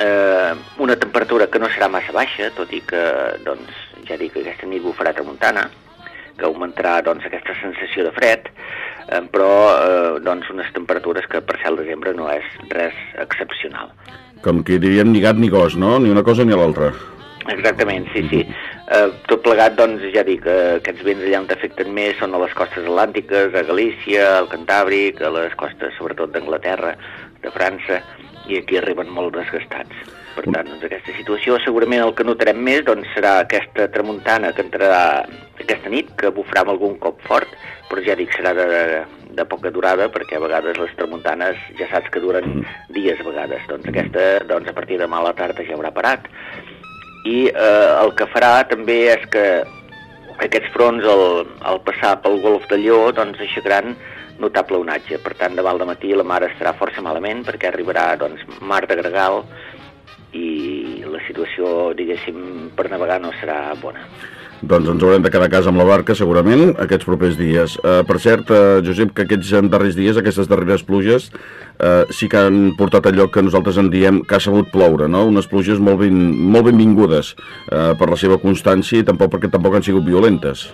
eh, una temperatura que no serà massa baixa, tot i que, doncs, ja dic que aquesta nit bufarà tramuntana, que augmentarà doncs, aquesta sensació de fred, però eh, doncs unes temperatures que per ser el desembre no és res excepcional. Com que diríem ni gat ni gos, no? Ni una cosa ni l'altra. Exactament, sí, sí. Eh, tot plegat, doncs, ja dic, eh, aquests vents allà on afecten més són a les costes atlàntiques, a Galícia, al Cantàbric, a les costes sobretot d'Anglaterra, de França, i aquí arriben molt desgastats. Per tant, doncs, aquesta situació segurament el que notarem més doncs, serà aquesta tramuntana que entrarà aquesta nit, que bufarà amb algun cop fort, però ja dic, serà de, de poca durada, perquè a vegades les tramuntanes ja saps que duren mm. dies a vegades. Doncs aquesta, doncs, a partir de demà a la tarda ja haurà parat. I eh, el que farà també és que aquests fronts, al, al passar pel golf de Lleó, doncs aixecaran notable onatge. Per tant, demà al matí la mar estarà força malament perquè arribarà doncs, mar de gregal i la situació, diguéssim, per navegar no serà bona. Doncs ens haurem de quedar a casa amb la barca, segurament, aquests propers dies. Uh, per cert, uh, Josep, que aquests darrers dies, aquestes darreres pluges, uh, sí que han portat allò que nosaltres en diem que ha sabut ploure, no? Unes pluges molt, ben, molt benvingudes uh, per la seva constància i tampoc perquè tampoc han sigut violentes.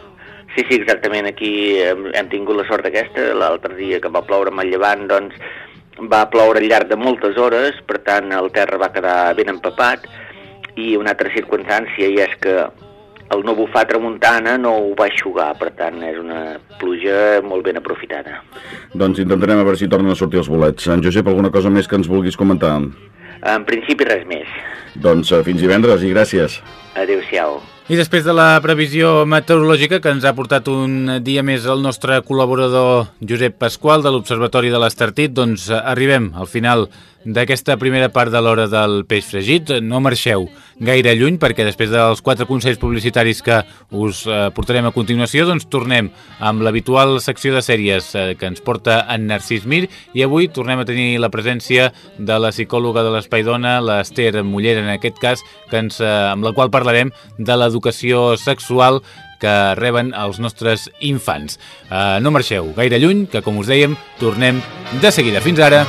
Sí, sí, exactament. Aquí hem tingut la sort aquesta. L'altre dia que va ploure amb el llevant, doncs, va ploure al llarg de moltes hores, per tant el terra va quedar ben empapat i una altra circumstància i és que el no bufar tramuntana no ho va aixugar, per tant és una pluja molt ben aprofitada. Doncs intentarem a veure si tornen a sortir els bolets. En Josep, alguna cosa més que ens vulguis comentar? En principi res més. Doncs eh, fins divendres i gràcies. Adéu-siau. I després de la previsió meteorològica que ens ha portat un dia més el nostre col·laborador Josep Pasqual de l'Observatori de l'Estartit, doncs arribem al final d'aquesta primera part de l'hora del peix fregit. No marxeu gaire lluny perquè després dels quatre consells publicitaris que us eh, portarem a continuació, doncs tornem amb l'habitual secció de sèries eh, que ens porta en Narcís Mir i avui tornem a tenir la presència de la psicòloga de l'Espai Dona, l'Ester Mullera en aquest cas, que ens, eh, amb la qual parlarem de l'educació sexual que reben els nostres infants. Uh, no marxeu gaire lluny, que com us dèiem, tornem de seguida. Fins ara!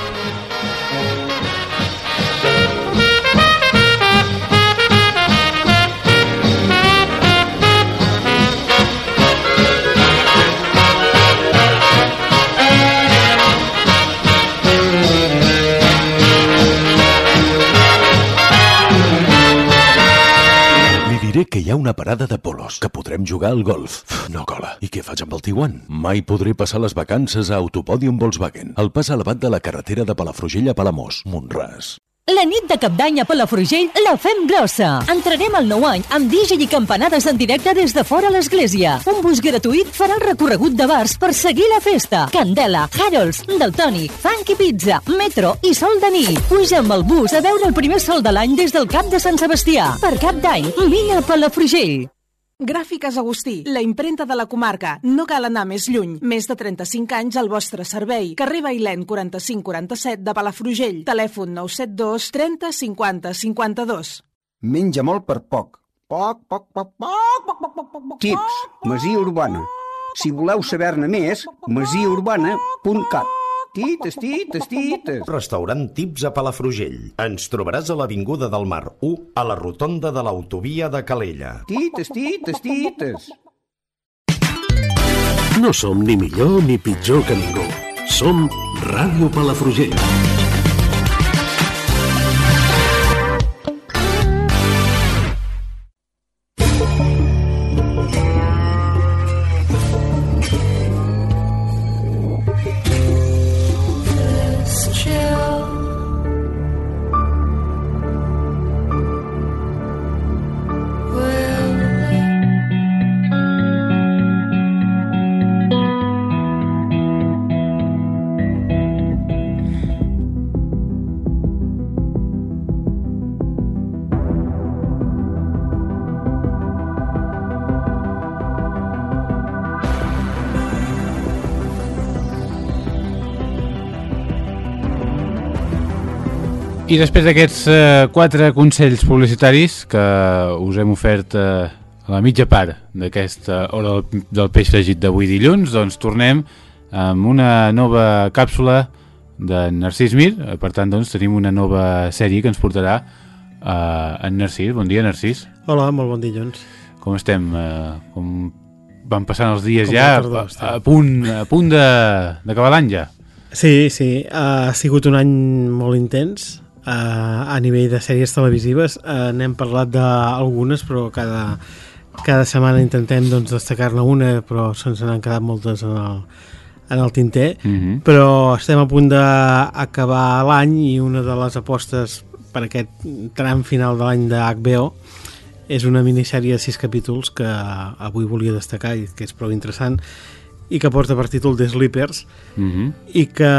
Que hi ha una parada de polos, que podrem jugar al golf. No cola. I què faig amb el Tiguan? Mai podré passar les vacances a Autopòdium Volkswagen, el pas elevat de la carretera de Palafrugell a Palamós, Montràs. La nit de Cap d'Any a Palafrugell la fem grossa. Entrarem al nou any amb DJ i campanades en directe des de fora l'església. Un bus gratuït farà el recorregut de bars per seguir la festa. Candela, Harolds, Daltònic, Funky Pizza, Metro i Sol de nit. Puja amb el bus a veure el primer sol de l'any des del Cap de Sant Sebastià. Per Cap d'Any, vine a Palafrugell. Gràfiques Agustí, la imprenta de la comarca. No cal anar més lluny. Més de 35 anys al vostre servei. Carrer Bailèn 4547 de Palafrugell. Telèfon 972 30 50 52. Menja molt per poc. Poc, poc, poc, poc, poc, poc, poc, poc, poc. Tips, Masia Urbana. Si voleu saber-ne més, masiaurbana.cat. Tites, tites, tites. Restaurant Tips a Palafrugell. Ens trobaràs a l'Avinguda del Mar 1, a la rotonda de l'autovia de Calella. Tites, tites, tites. No som ni millor ni pitjor que ningú. Som Ràdio Palafrugell. I després d'aquests eh, quatre consells publicitaris que us hem ofert eh, a la mitja part d'aquesta hora del, del peix fregit d'avui dilluns, doncs tornem amb una nova càpsula de Narcís Mir. Per tant, doncs, tenim una nova sèrie que ens portarà eh, en Narcís. Bon dia, Narcís. Hola, molt bon dilluns. Com estem? Eh, com van passant els dies Com ja tardor, a, a punt, a punt de- d'acabar l'any ja? Sí, sí, ha sigut un any molt intens uh, a nivell de sèries televisives. Uh, N'hem parlat d'algunes, però cada, cada setmana intentem doncs, destacar-ne una, però se'ns n'han quedat moltes en el, en el tinter. Mhm. Però estem a punt d'acabar l'any i una de les apostes per aquest tram final de l'any de HBO és una minissèrie de sis capítols que avui volia destacar i que és prou interessant i que porta per títol The Sleepers Mhm. i que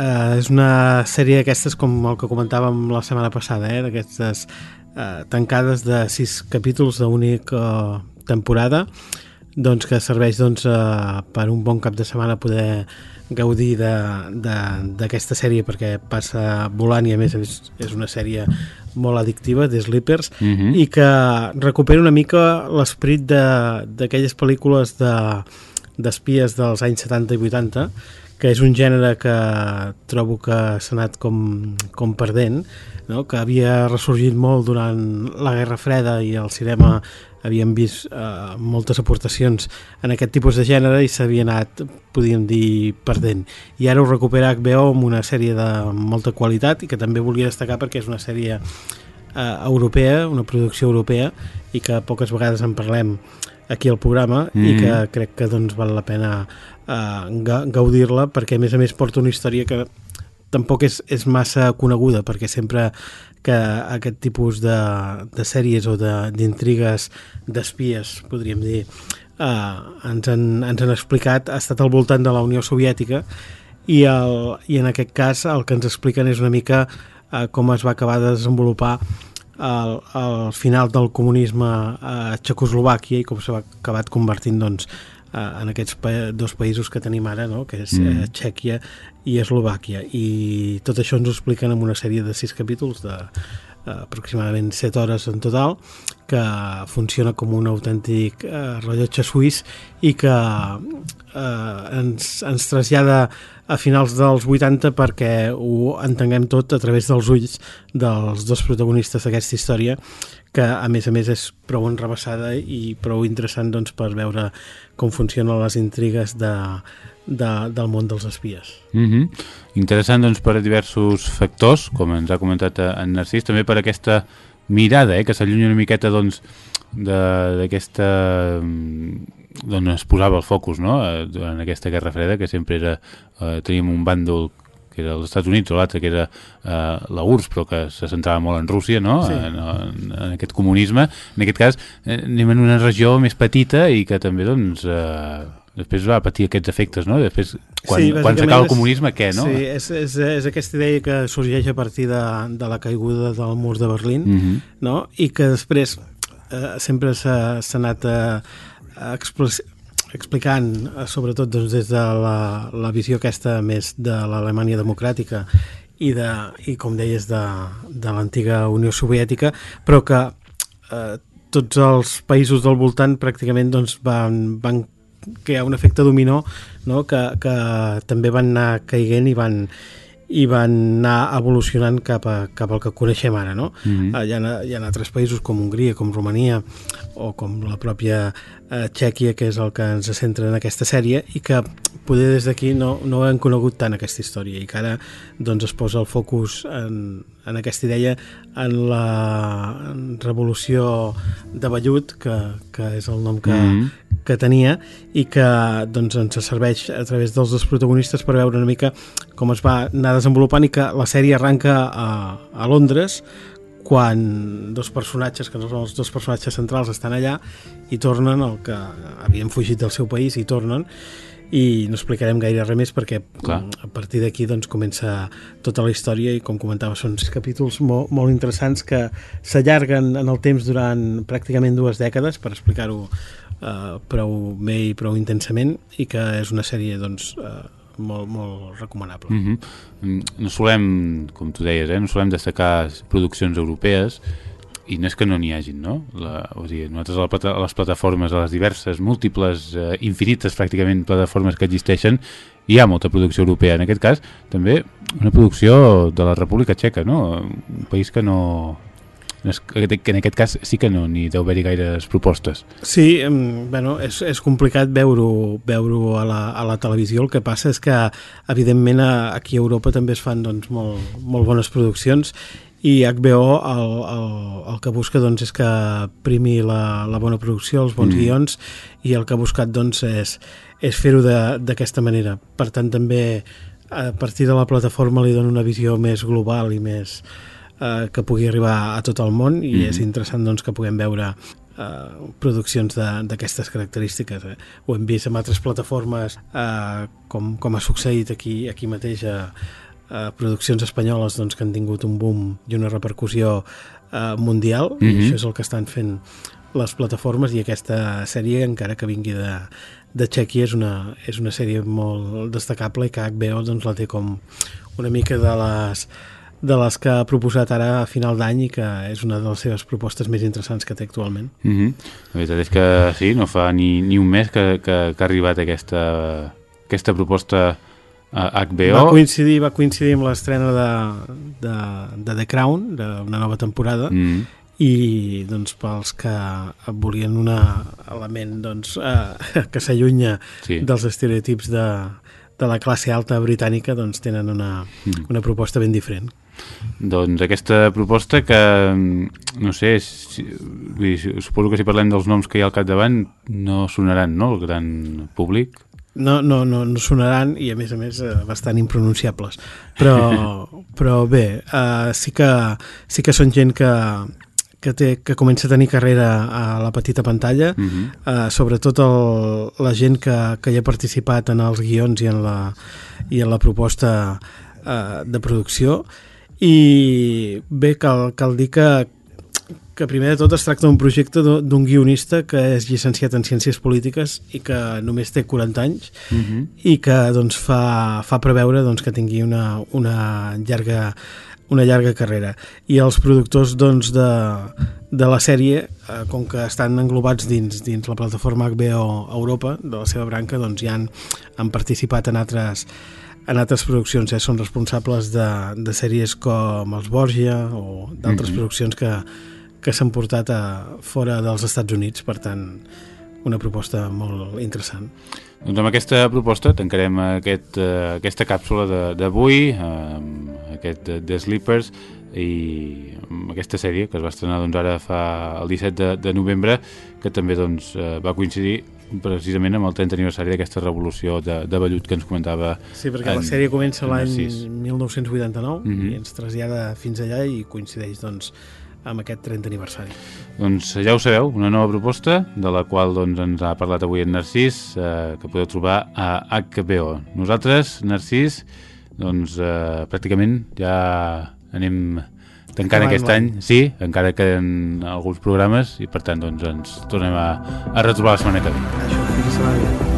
eh, és una sèrie d'aquestes com el que comentàvem la setmana passada, eh, d'aquestes eh, tancades de sis capítols d'única temporada doncs que serveix doncs, eh, per un bon cap de setmana poder gaudir de- de- d'aquesta sèrie perquè passa volant i a més és, és una sèrie molt addictiva, The Sleepers, Mhm. i que recupera una mica l'esperit de- d'aquelles pel·lícules de d'espies dels anys 70 i 80 que és un gènere que trobo que s'ha anat com, com perdent no? que havia ressorgit molt durant la Guerra Freda i el cinema havíem vist eh, moltes aportacions en aquest tipus de gènere i s'havia anat, podríem dir, perdent. I ara ho recupera HBO amb una sèrie de molta qualitat i que també volia destacar perquè és una sèrie europea, una producció europea i que poques vegades en parlem aquí al programa mm. i que crec que doncs val la pena eh, ga- gaudir-la perquè a més a més porta una història que tampoc és, és massa coneguda perquè sempre que aquest tipus de, de sèries o de- d'intrigues d'espies, podríem dir, eh, ens, han, ens han explicat ha estat al voltant de la Unió Soviètica i, el, i en aquest cas el que ens expliquen és una mica eh, com es va acabar de desenvolupar el, el final del comunisme a Txecoslovàquia i com s'ha acabat convertint doncs, eh, en aquests pa dos països que tenim ara, no? que és Mm. eh, Txèquia i Eslovàquia. I tot això ens ho expliquen en una sèrie de sis capítols de eh, aproximadament 7 hores en total, que funciona com un autèntic eh, rellotge suís i que eh, ens, ens trasllada a finals dels 80 perquè ho entenguem tot a través dels ulls dels dos protagonistes d'aquesta història que a més a més és prou enrebaçada i prou interessant doncs, per veure com funcionen les intrigues de, de, del món dels espies. Mm -hmm. Interessant doncs, per diversos factors, com ens ha comentat eh, en Narcís, també per aquesta mirada, eh, que s'allunya una miqueta doncs, d'aquesta d'on es posava el focus no? eh, durant aquesta Guerra Freda, que sempre era eh, teníem un bàndol que era els Estats Units o l'altre que era eh, la URSS però que se centrava molt en Rússia no? Sí. en, en, en aquest comunisme en aquest cas eh, anem en una regió més petita i que també doncs eh, després va patir aquests efectes no? després quan, Sí, quan bàsicament s'acaba el comunisme què no? Sí, és, és, és aquesta idea que sorgeix a partir de, de la caiguda del mur de Berlín Mhm. no? i que després eh, sempre s'ha anat a, expli- explicant, eh, sobretot doncs, des de la, la visió aquesta més de l'Alemanya democràtica i, de, i com deies, de, de l'antiga Unió Soviètica, però que eh, tots els països del voltant pràcticament doncs, van, van crear un efecte dominó no? que, que també van anar caiguent i van, i van anar evolucionant cap, a, cap al que coneixem ara. No? Mhm. Eh, hi, ha, hi ha altres països com Hongria, com Romania o com la pròpia eh, Txèquia, que és el que ens centra en aquesta sèrie, i que poder des d'aquí no, no hem conegut tant aquesta història i que ara doncs, es posa el focus en, en aquesta idea en la revolució de Vellut, que, que és el nom que, Mhm. Que tenia i que doncs, ens serveix a través dels dos protagonistes per veure una mica com es va anar desenvolupant i que la sèrie arranca a, a Londres quan dos personatges, que són els dos personatges centrals, estan allà i tornen el que havien fugit del seu país i tornen i no explicarem gaire res més perquè Clar. a partir d'aquí doncs, comença tota la història i com comentava són sis capítols molt, molt interessants que s'allarguen en el temps durant pràcticament dues dècades per explicar-ho eh, prou bé i prou intensament i que és una sèrie doncs, eh, molt, molt recomanable. Mm -hmm. No solem, com tu deies, eh, no solem destacar produccions europees i no és que no n'hi hagin, no? La, o sigui, nosaltres a, la, a les plataformes, a les diverses, múltiples, eh, infinites pràcticament plataformes que existeixen, hi ha molta producció europea. En aquest cas, també una producció de la República Txeca, no? Un país que no... que en aquest cas sí que no n'hi deu haver-hi gaires propostes. Sí, bueno, és, és complicat veure-ho veure a, la, a la televisió. El que passa és que, evidentment, aquí a Europa també es fan doncs, molt, molt bones produccions i HBO el, el, el que busca doncs, és que primi la, la bona producció, els bons Mm. guions i el que ha buscat doncs, és, és fer-ho d'aquesta manera. Per tant, també a partir de la plataforma li dona una visió més global i més eh, que pugui arribar a tot el món i Mhm. és interessant doncs, que puguem veure eh, produccions de- d'aquestes característiques. Eh? Ho hem vist en altres plataformes eh, com, com ha succeït aquí, aquí mateix a, a produccions espanyoles doncs, que han tingut un boom i una repercussió eh, mundial i Mhm. això és el que estan fent les plataformes i aquesta sèrie encara que vingui de, de Txèquia és una, és una sèrie molt destacable i que HBO doncs, la té com una mica de les de les que ha proposat ara a final d'any i que és una de les seves propostes més interessants que té actualment. Mm -hmm. La veritat és que sí, no fa ni, ni un mes que, que, que ha arribat aquesta, aquesta proposta a HBO. Va coincidir, va coincidir amb l'estrena de, de, de The Crown, d'una nova temporada, Mm. i doncs pels que volien un element doncs, eh, *laughs* que s'allunya Sí. dels estereotips de, de la classe alta britànica doncs tenen una, Mm. una proposta ben diferent. Doncs aquesta proposta que, no sé, si, vull dir, suposo que si parlem dels noms que hi ha al capdavant no sonaran, no?, el gran públic. no, no, no, no sonaran i a més a més eh, bastant impronunciables però, *laughs* però bé uh, sí, que, sí que són gent que, que, té, que comença a tenir carrera a la petita pantalla Mm -hmm. uh, sobretot el, la gent que, que hi ha participat en els guions i en la, i en la proposta uh, de producció i bé, cal, cal dir que que primer de tot es tracta d'un projecte d'un guionista que és llicenciat en Ciències Polítiques i que només té 40 anys Mm -hmm. i que doncs, fa, fa preveure doncs, que tingui una, una, llarga, una llarga carrera. I els productors doncs, de, de la sèrie, eh, com que estan englobats dins, dins la plataforma HBO Europa, de la seva branca, doncs, ja han, han participat en altres, en altres produccions, eh? són responsables de, de sèries com els Borgia o d'altres Mhm. produccions que, que s'han portat a, fora dels Estats Units, per tant, una proposta molt interessant. Doncs amb aquesta proposta tancarem aquest, uh, aquesta càpsula de- d'avui, amb aquest de, de Sleepers, i aquesta sèrie que es va estrenar doncs, ara fa el 17 de, de novembre, que també doncs, uh, va coincidir precisament amb el 30 aniversari d'aquesta revolució de, de vellut que ens comentava Sí, perquè en- la sèrie comença en l'any Narcís. 1989 Mhm. i ens trasllada fins allà i coincideix doncs, amb aquest 30 aniversari. Doncs ja ho sabeu, una nova proposta de la qual doncs, ens ha parlat avui en Narcís eh, que podeu trobar a HBO. Nosaltres, Narcís, doncs eh, pràcticament ja anem tancant Acabant aquest any. Sí, encara queden alguns programes i per tant doncs, ens tornem a, a retrobar la setmana que ve. Això, fins la setmana vinent. Quantes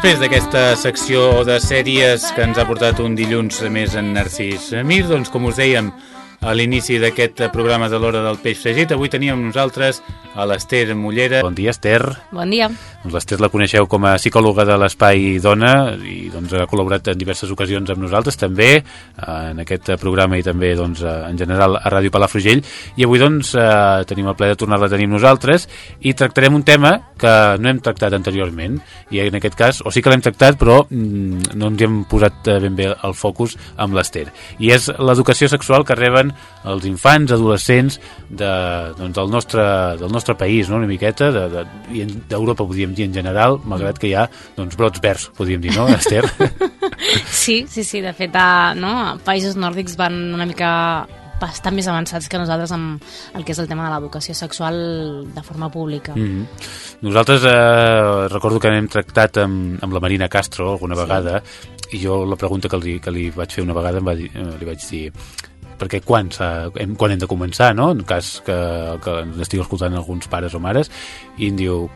Després d'aquesta secció de sèries que ens ha portat un dilluns més en Narcís Mir, doncs com us dèiem a l'inici d'aquest programa de l'hora del peix fregit, avui teníem nosaltres a l'Ester Mollera. Bon dia, Ester. Bon dia. Doncs l'Ester la coneixeu com a psicòloga de l'Espai Dona i doncs, ha col·laborat en diverses ocasions amb nosaltres també en aquest programa i també doncs, en general a Ràdio Palafrugell i avui doncs, eh, tenim el ple de tornar-la a tenir nosaltres i tractarem un tema que no hem tractat anteriorment i en aquest cas, o sí que l'hem tractat però mm, no ens hem posat eh, ben bé el focus amb l'Ester i és l'educació sexual que reben els infants, adolescents de, doncs, del, nostre, del nostre país, no? una miqueta de- de- d'Europa podríem dir en general, malgrat que hi ha doncs, brots verds, podríem dir, no, Esther? *laughs* Sí, sí, sí, de fet, a, no, països nòrdics van una mica bastant més avançats que nosaltres amb el que és el tema de l'educació sexual de forma pública. Mm -hmm. Nosaltres eh, recordo que hem tractat amb, amb la Marina Castro alguna Sí. vegada i jo la pregunta que li, que li vaig fer una vegada em va dir, eh, li vaig dir perquè quan, hem, quan hem de començar, no? en cas que, que ens estigui escoltant alguns pares o mares, i em diu,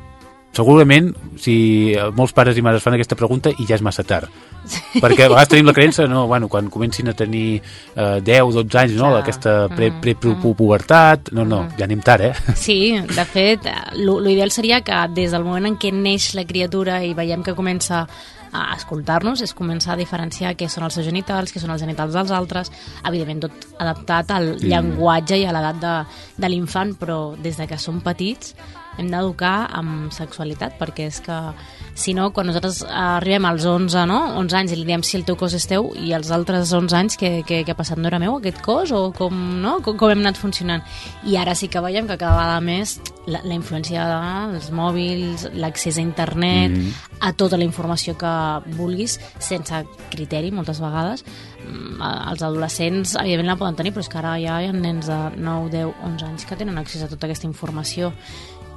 segurament, si molts pares i mares fan aquesta pregunta i ja és massa tard. Sí. Perquè a vegades tenim la creença, no, bueno, quan comencin a tenir eh, 10, 12 anys, no, aquesta pre, pre, pre, no, no, ja anem tard, eh? Sí, de fet, eh, lo, lo ideal seria que des del moment en què neix la criatura i veiem que comença a escoltar-nos, és començar a diferenciar què són els seus genitals, què són els genitals dels altres, evidentment tot adaptat al llenguatge i a l'edat de, de l'infant, però des de que som petits hem d'educar amb sexualitat, perquè és que si no, quan nosaltres arribem als 11, no? 11 anys i li diem si el teu cos és teu i els altres 11 anys què, què, què ha passat? No era meu aquest cos? O com, no? com, com hem anat funcionant? I ara sí que veiem que cada vegada més la, la influència dels mòbils, l'accés a internet, Mhm. a tota la informació que vulguis, sense criteri moltes vegades, mm, els adolescents evidentment la poden tenir, però és que ara ja hi ha nens de 9, 10, 11 anys que tenen accés a tota aquesta informació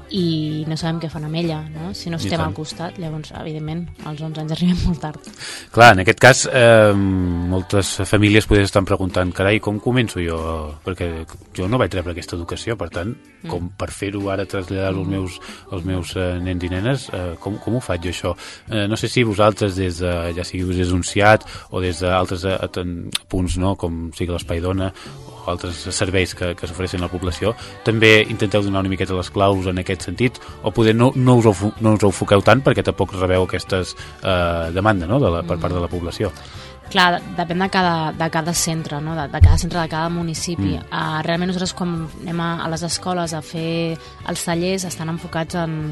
i no sabem què fan amb ella, no? Si no estem al costat, llavors, evidentment, als 11 anys arribem molt tard. Clar, en aquest cas, eh, moltes famílies podrien estar preguntant, carai, com començo jo? Perquè jo no vaig rebre aquesta educació, per tant, Mm. com per fer-ho ara traslladar-ho als meus, als meus eh, nens i nenes, eh, com, com ho faig jo això? Eh, no sé si vosaltres, des de, ja sigui des d'un CIAT o des d'altres eh, punts, no?, com sigui l'Espai Dona altres serveis que, que s'ofereixen a la població, també intenteu donar una miqueta les claus en aquest sentit, o poder no, no, us, ho, no us ho foqueu tant perquè tampoc rebeu aquestes eh, demandes no? de la, per part de la població. Clar, depèn de cada, de cada centre, no? de, de cada centre de cada municipi. Mm. Uh, realment nosaltres quan anem a, a les escoles a fer els tallers estan enfocats en,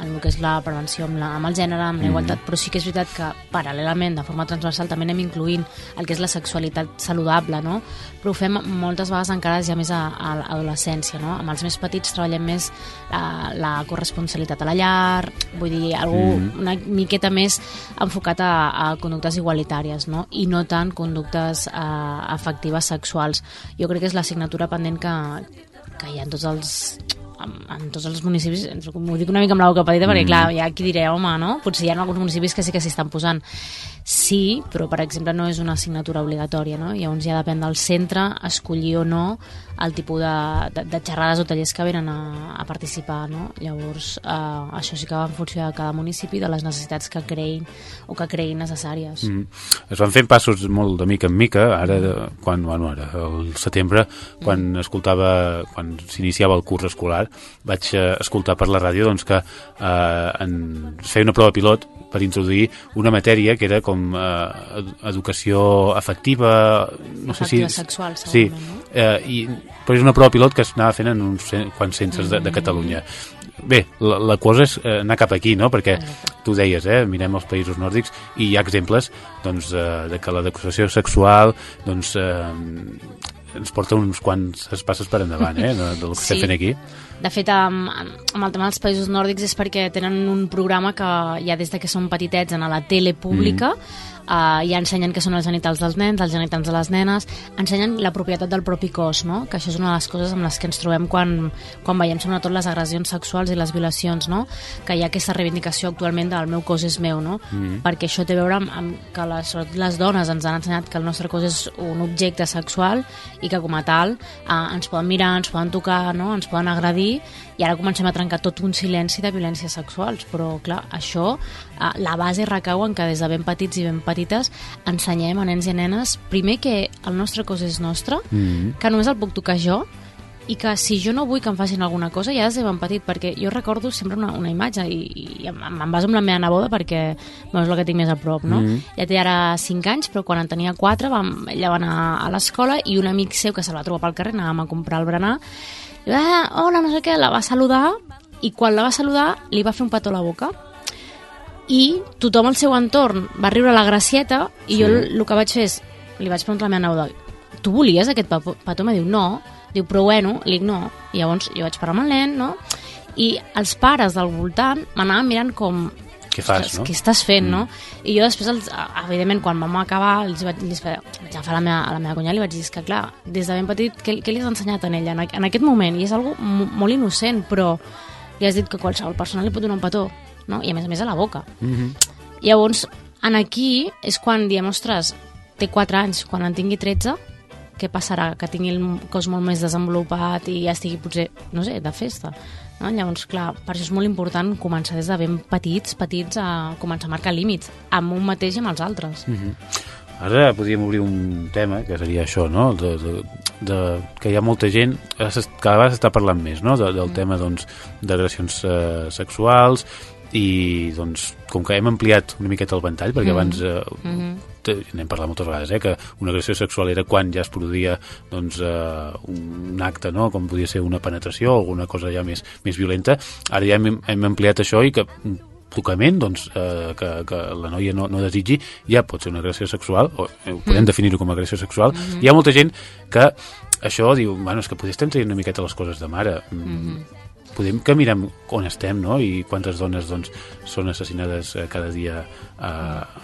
en el que és la prevenció amb, la, amb el gènere, amb la Mm. igualtat, però sí que és veritat que paral·lelament, de forma transversal, també anem incluint el que és la sexualitat saludable, no? però ho fem moltes vegades encara ja més a, a l'adolescència. No? Amb els més petits treballem més la, la corresponsabilitat a la llar, vull dir, algú Mm. una miqueta més enfocat a, a conductes igualitàries, no? i no tant conductes eh, afectives sexuals. Jo crec que és l'assignatura pendent que, que hi ha tots els en, en tots els municipis, m'ho dic una mica amb la boca petita, perquè Mm. clar, hi ha qui diré, home, no? Potser hi ha alguns municipis que sí que s'hi estan posant. Sí, però per exemple no és una assignatura obligatòria, no? Llavors ja depèn del centre escollir o no el tipus de, de, de xerrades o tallers que venen a, a participar, no? Llavors eh, això sí que va en funció de cada municipi, de les necessitats que creïn o que creïn necessàries. Mm. Es van fent passos molt de mica en mica, ara, quan, bueno, ara, el setembre, quan Mm. escoltava, quan s'iniciava el curs escolar, vaig eh, escoltar per la ràdio doncs, que eh, en, es feia una prova pilot per introduir una matèria que era com eh, ed- educació afectiva, no sé si... Sexual, sí, no? eh, i, però és una prova pilot que es anava fent en uns quants centres de, de Catalunya. Bé, la, la cosa és eh, anar cap aquí, no? Perquè tu deies, eh, mirem els països nòrdics i hi ha exemples doncs, eh, de que l'educació sexual doncs, eh, ens porta uns quants passes per endavant, eh, de, del que Sí. estem fent aquí. De fet, amb, amb el tema dels països nòrdics és perquè tenen un programa que ja des de que són petitets en la tele pública Mm. Eh, ja ensenyen què són els genitals dels nens, els genitals de les nenes, ensenyen la propietat del propi cos, no? que això és una de les coses amb les que ens trobem quan, quan veiem sobretot les agressions sexuals i les violacions, no? que hi ha aquesta reivindicació actualment del meu cos és meu, no? Mm. perquè això té a veure amb, amb que les, les dones ens han ensenyat que el nostre cos és un objecte sexual i que com a tal eh, ens poden mirar, ens poden tocar, no? ens poden agredir i ara comencem a trencar tot un silenci de violències sexuals, però clar, això, eh, la base recau en que des de ben petits i ben petites ensenyem a nens i a nenes primer que el nostre cos és nostre, Mm. que només el puc tocar jo i que si jo no vull que em facin alguna cosa ja des de ben petit, perquè jo recordo sempre una, una imatge i, i em, em baso amb la meva neboda perquè bueno, és el que tinc més a prop, no? Mhm. Ja té ara 5 anys, però quan en tenia 4 vam, ella va anar a l'escola i un amic seu que se la va trobar pel carrer, anàvem a comprar el berenar, i va, "Ah, hola, no sé què, la va saludar i quan la va saludar li va fer un petó a la boca i tothom al seu entorn va riure la gracieta i Sí. jo el, que vaig fer és li vaig preguntar a la meva neboda tu volies aquest petó? Me diu no diu però bueno, li dic no i llavors jo vaig parlar amb el nen no? i els pares del voltant m'anaven mirant com Què fas, "Ostres, no? què estàs fent, no? I jo després, els, evidentment, quan vam acabar, els vaig, els vaig, vaig agafar la meva, a la meva cunyada i li vaig dir, que clar, des de ben petit, què, què li has ensenyat a ella en, en aquest moment? I és algo mo- molt innocent, però li has dit que qualsevol persona li pot donar un petó, no? I a més a més a la boca. Mm Llavors, en aquí és quan diem, ostres, té 4 anys, quan en tingui 13, què passarà? Que tingui el cos molt més desenvolupat i ja estigui potser, no sé, de festa. No? Llavors, clar, per això és molt important començar des de ben petits, petits, a començar a marcar límits, amb un mateix i amb els altres. Mhm. Ara podríem obrir un tema, que seria això, no? De, de, de, que hi ha molta gent, cada vegada s'està parlant més, no? De, del tema, doncs, d'agressions eh, sexuals i, doncs, com que hem ampliat una miqueta el ventall, perquè Mhm. abans eh, Mhm. te- n'hem parlat moltes vegades, eh, que una agressió sexual era quan ja es produïa doncs, eh, un acte, no? com podia ser una penetració o alguna cosa ja més, més violenta. Ara ja hem, hem ampliat això i que tocament doncs, eh, que, que la noia no, no desitgi ja pot ser una agressió sexual o eh, podem Mm. definir-ho com a agressió sexual. Mhm. Hi ha molta gent que això diu, bueno, és que potser estem traient una miqueta les coses de mare. Mm, Mhm. Podem que mirem on estem no? i quantes dones doncs, són assassinades eh, cada dia a, a,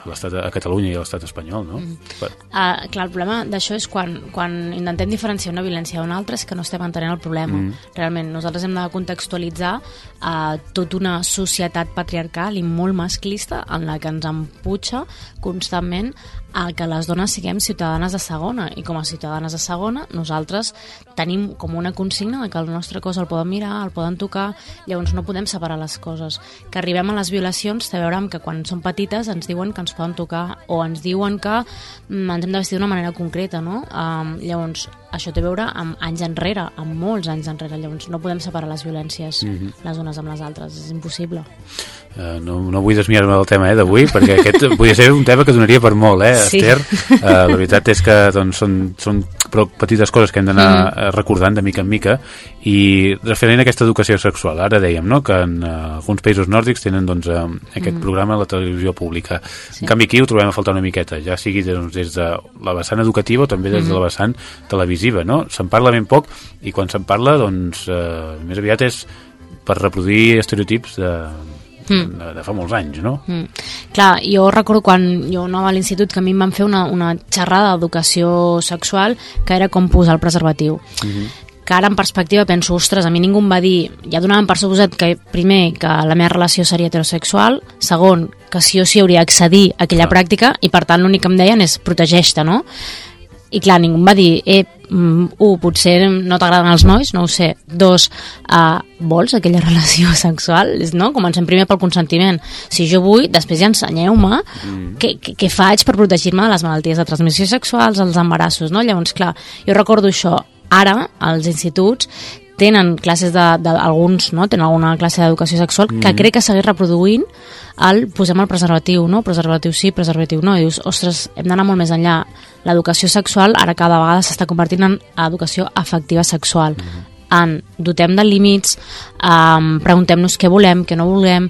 l'estat, a Catalunya i a l'estat espanyol no? Mhm. Per, Uh, clar, el problema d'això és quan, quan intentem diferenciar una violència d'una altra és que no estem entenent el problema. Mm. Realment, nosaltres hem de contextualitzar uh, tota una societat patriarcal i molt masclista en la que ens empuja constantment a que les dones siguem ciutadanes de segona i com a ciutadanes de segona nosaltres tenim com una consigna de que el nostre cos el poden mirar, el poden tocar, llavors no podem separar les coses. Que arribem a les violacions té a veure amb que quan som petites ens diuen que ens poden tocar o ens diuen que mm, ens hem de vestir d'una manera concreta, no? Um, llavors, això té a veure amb anys enrere, amb molts anys enrere, llavors no podem separar les violències Mhm. les unes amb les altres, és impossible. Uh, no, no vull desviar-me del tema eh, d'avui, perquè aquest *laughs* podria ser un tema que donaria per molt, eh, Sí. Esther? Uh, la veritat és que doncs, són, són prou petites coses que hem d'anar mm. recordant de mica en mica i referent a aquesta educació sexual, ara dèiem no? que en uh, alguns països nòrdics tenen doncs, uh, aquest Mm. programa a la televisió pública. En canvi aquí ho trobem a faltar una miqueta, ja sigui doncs, des de la vessant educativa o també des de la vessant televisiva. No? Se'n parla ben poc i quan se'n parla doncs, uh, més aviat és per reproduir estereotips de, Mm. de, de fa molts anys, no? Mm. Clar, jo recordo quan jo anava a l'institut que a mi em van fer una, una xerrada d'educació sexual que era com posar el preservatiu. que ara en perspectiva penso, ostres, a mi ningú em va dir, ja donaven per suposat que primer que la meva relació seria heterosexual, segon, que sí o sí hauria d'accedir a aquella pràctica i per tant l'únic que em deien és protegeix-te, no? I clar, ningú em va dir, eh, mm, un, potser no t'agraden els nois, no ho sé. Dos, uh, vols aquella *laughs* relació sexual? No? Comencem primer pel consentiment. Si jo vull, després ja ensenyeu-me Mm. què, què, què faig per protegir-me de les malalties de transmissió sexuals, els embarassos, no? Llavors, clar, jo recordo això. Ara, als instituts, tenen classes de, de alguns, no? tenen alguna classe d'educació sexual que Mm. crec que segueix reproduint el posem el preservatiu, no? Preservatiu sí, preservatiu no. I dius, ostres, hem d'anar molt més enllà. L'educació sexual ara cada vegada s'està convertint en educació afectiva sexual. En dotem de límits, um, preguntem-nos què volem, què no volem,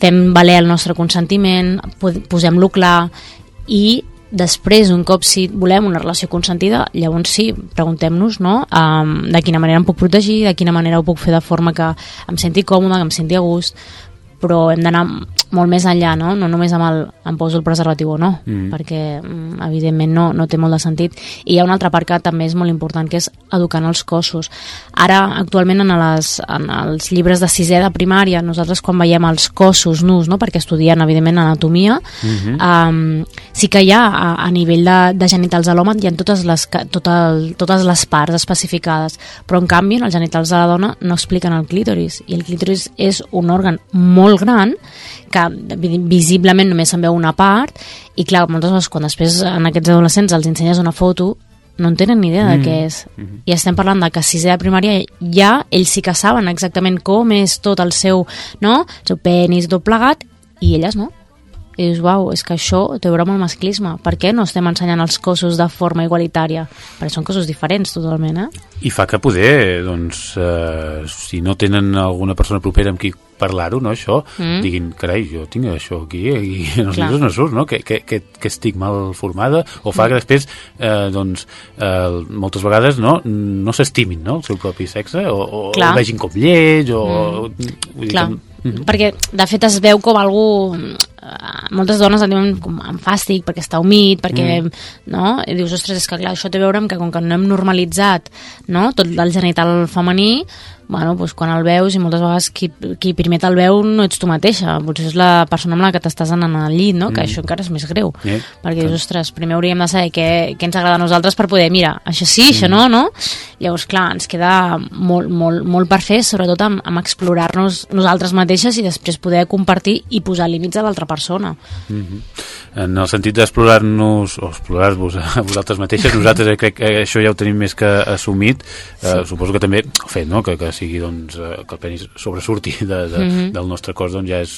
fem valer el nostre consentiment, po- posem-lo clar i després, un cop si volem una relació consentida, llavors sí, preguntem-nos no? um, de quina manera em puc protegir, de quina manera ho puc fer de forma que em senti còmode, que em senti a gust, però hem d'anar molt més enllà, no? No només amb el em poso el preservatiu o no, Mm. perquè mm, evidentment no, no té molt de sentit. I hi ha una altra part que també és molt important, que és educar els cossos. Ara, actualment, en, les, en els llibres de sisè de primària, nosaltres quan veiem els cossos nus, no? perquè estudien, evidentment, anatomia, Mhm. um, sí que hi ha, a, a nivell de, de genitals de l'home, hi ha totes les, tot el, totes les parts especificades, però en canvi en els genitals de la dona no expliquen el clítoris, i el clítoris és un òrgan molt gran que vi- visiblement només se'n veu una part i clar, moltes vegades quan després en aquests adolescents els ensenyes una foto no en tenen ni idea de Mm. què és i estem parlant de que a sisè de primària ja ells sí que saben exactament com és tot el seu, no? el seu penis tot plegat i elles no i dius, uau, és que això té a veure amb el masclisme. Per què no estem ensenyant els cossos de forma igualitària? Perquè són cossos diferents totalment, eh? I fa que poder, doncs, eh, si no tenen alguna persona propera amb qui parlar-ho, no, això, Mm. diguin, carai, jo tinc això aquí, i en els Clar. llibres no surt, no? Que, que, que, que estic mal formada, o fa Mm. que després, eh, doncs, eh, moltes vegades, no, no s'estimin, no?, el seu propi sexe, o, o, Clar. el vegin com lleig, o... Mm. Vull dir Clar, que, Mhm. perquè de fet es veu com algú eh, moltes dones en diuen com amb fàstic perquè està humit, perquè Mm. no? i dius, ostres, és que clar, això té a veure amb que com que no hem normalitzat no? tot el genital femení bueno, doncs quan el veus i moltes vegades qui, qui primer te'l veu no ets tu mateixa potser és la persona amb la que t'estàs anant al llit no? que Mm. això encara és més greu Eh, perquè dius, ostres, primer hauríem de saber què, què ens agrada a nosaltres per poder, mira, això sí, això no, no? Llavors, clar, ens queda molt, molt, molt per fer, sobretot amb, amb explorar-nos nosaltres mateixes i després poder compartir i posar límits a l'altra persona. Mhm. En el sentit d'explorar-nos o explorar-vos a vosaltres mateixes, *laughs* nosaltres crec que això ja ho tenim més que assumit. Eh, suposo que també el fet no? que, que sigui doncs, eh, que el penis sobresurti de, de, Mhm. del nostre cos doncs, ja és,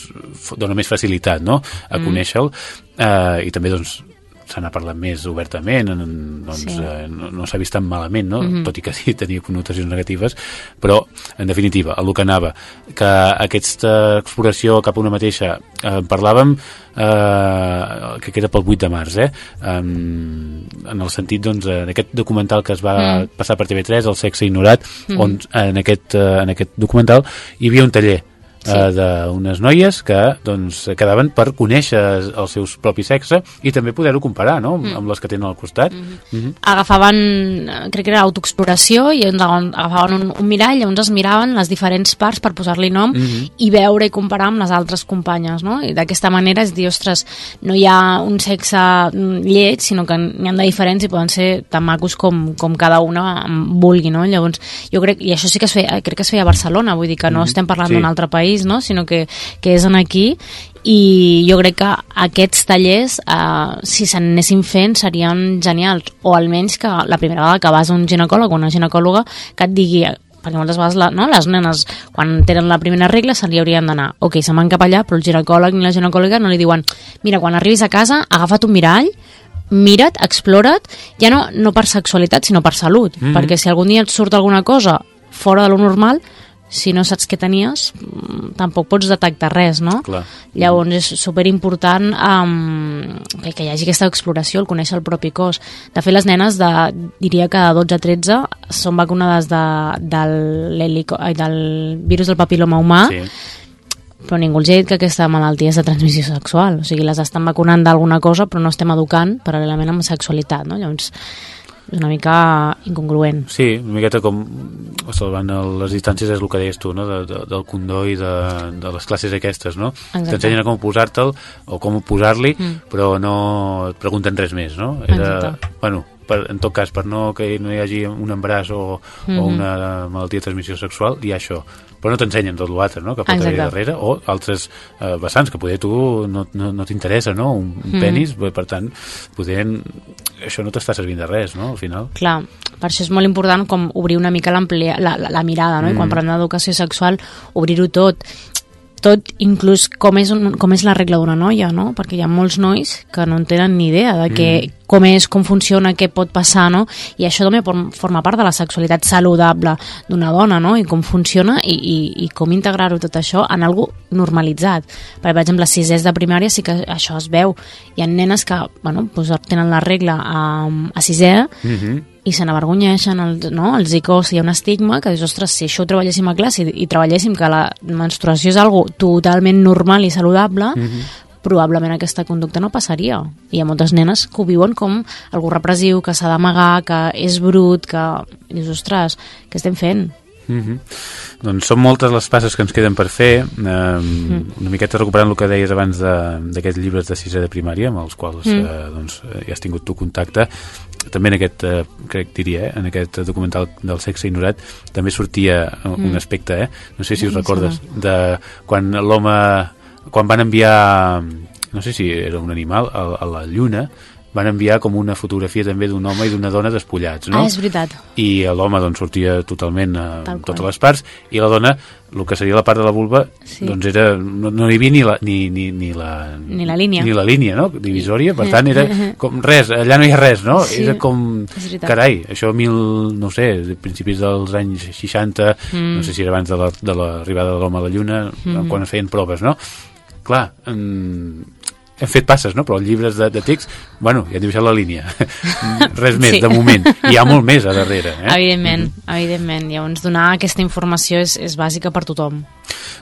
dona més facilitat no? a Mhm. conèixer-lo eh, i també doncs, se n'ha parlat més obertament, en, doncs, Sí. eh, no, no s'ha vist tan malament, no? Mhm. tot i que sí tenia connotacions negatives, però en definitiva, el que anava, que aquesta exploració cap a una mateixa, eh, parlàvem eh, que queda pel 8 de març, eh? Um, en el sentit, doncs, en aquest documental que es va Mm. passar per TV3, El sexe ignorat, Mhm. on en aquest, eh, en aquest documental hi havia un taller sí. eh, d'unes noies que doncs, quedaven per conèixer el seu propi sexe i també poder-ho comparar no? mm. amb les que tenen al costat. Mm -hmm. Mm -hmm. Agafaven, eh, crec que era autoexploració, i agafaven un, un mirall, llavors es miraven les diferents parts per posar-li nom mm -hmm. i veure i comparar amb les altres companyes, no? I d'aquesta manera és dir, ostres, no hi ha un sexe lleig, sinó que n'hi ha de diferents i poden ser tan macos com, com cada una vulgui, no? Llavors, jo crec, i això sí que es feia, crec que es feia a Barcelona, vull dir que no mm -hmm. estem parlant sí. d'un altre país, no? sinó que, que és en aquí i jo crec que aquests tallers eh, si s'anessin fent serien genials o almenys que la primera vegada que vas a un ginecòleg o una ginecòloga que et digui perquè moltes vegades la, no, les nenes quan tenen la primera regla se li haurien d'anar ok, se van cap allà, però el ginecòleg ni la ginecòloga no li diuen, mira, quan arribis a casa agafa't un mirall mira't, explora't, ja no, no per sexualitat, sinó per salut, mm -hmm. perquè si algun dia et surt alguna cosa fora de lo normal, si no saps què tenies, mm, tampoc pots detectar res, no? Clar. Llavors és superimportant um, que, que hi hagi aquesta exploració, el conèixer el propi cos. De fet, les nenes, de, diria que de 12 a 13, són vacunades de, del, del virus del papiloma humà, sí però ningú els ha dit que aquesta malaltia és de transmissió sexual, o sigui, les estan vacunant d'alguna cosa però no estem educant paral·lelament amb sexualitat, no? Llavors, és una mica incongruent. Sí, una miqueta com salvant les distàncies és el que deies tu, no? De, de, del condó i de, de les classes aquestes, no? T'ensenyen com posar-te'l o com posar-li, mm. però no et pregunten res més, no? Era, Exacte. bueno, per, en tot cas, per no que no hi hagi un embaràs o, mm -hmm. o una malaltia de transmissió sexual, hi ha això però no t'ensenyen tot l'altre, no?, que pot haver darrere, o altres eh, vessants que poder tu no, no, no t'interessa, no?, un, un mm. penis, per tant, poder això no t'està servint de res, no?, al final. Clar, per això és molt important com obrir una mica la, la, la mirada, no?, mm. i quan parlem d'educació sexual, obrir-ho tot, tot inclús com és, un, com és la regla d'una noia, no? Perquè hi ha molts nois que no en tenen ni idea de que, mm. com és, com funciona, què pot passar, no? I això també forma part de la sexualitat saludable d'una dona, no? I com funciona i, i, i com integrar-ho tot això en algú normalitzat. Per exemple, a sisès de primària sí que això es veu. Hi ha nenes que, bueno, doncs tenen la regla a, a sisè mm -hmm i se n'avergonyeixen, el, no? els icos, hi ha un estigma que dius, ostres, si això ho treballéssim a classe i, i treballéssim que la menstruació és algo totalment normal i saludable, mm -hmm. probablement aquesta conducta no passaria. Hi ha moltes nenes que ho viuen com algú repressiu, que s'ha d'amagar, que és brut, que dius, ostres, què estem fent? Mm -hmm. Doncs són moltes les passes que ens queden per fer, eh, mm. una miqueta recuperant el que deies abans d'aquests de, llibres de sisè de primària, amb els quals mm. eh, doncs, ja has tingut tu contacte, també en aquest, eh, crec diria, eh, en aquest documental del sexe ignorat, també sortia mm. un aspecte, eh? no sé si us recordes, de quan l'home, quan van enviar, no sé si era un animal, a, a la lluna, van enviar com una fotografia també d'un home i d'una dona despullats, no? Ah, és veritat. I l'home doncs sortia totalment eh, amb totes les parts i la dona, el que seria la part de la vulva, sí. doncs era, no, no hi havia ni la, ni, ni, ni la... Ni la línia. Ni la línia, no? Divisòria, per tant era *laughs* com res, allà no hi ha res, no? Sí, era com, carai, això mil, no sé, principis dels anys 60, mm. no sé si era abans de l'arribada la, de, de l'home a la Lluna, mm. quan es feien proves, no? Clar, mm, hem fet passes, no? però llibres de, de text, bueno, ja han dibuixat la línia. *laughs* Res més, sí. de moment. Hi ha molt més a darrere. Eh? Evidentment, evidentment. Llavors, donar aquesta informació és, és bàsica per tothom.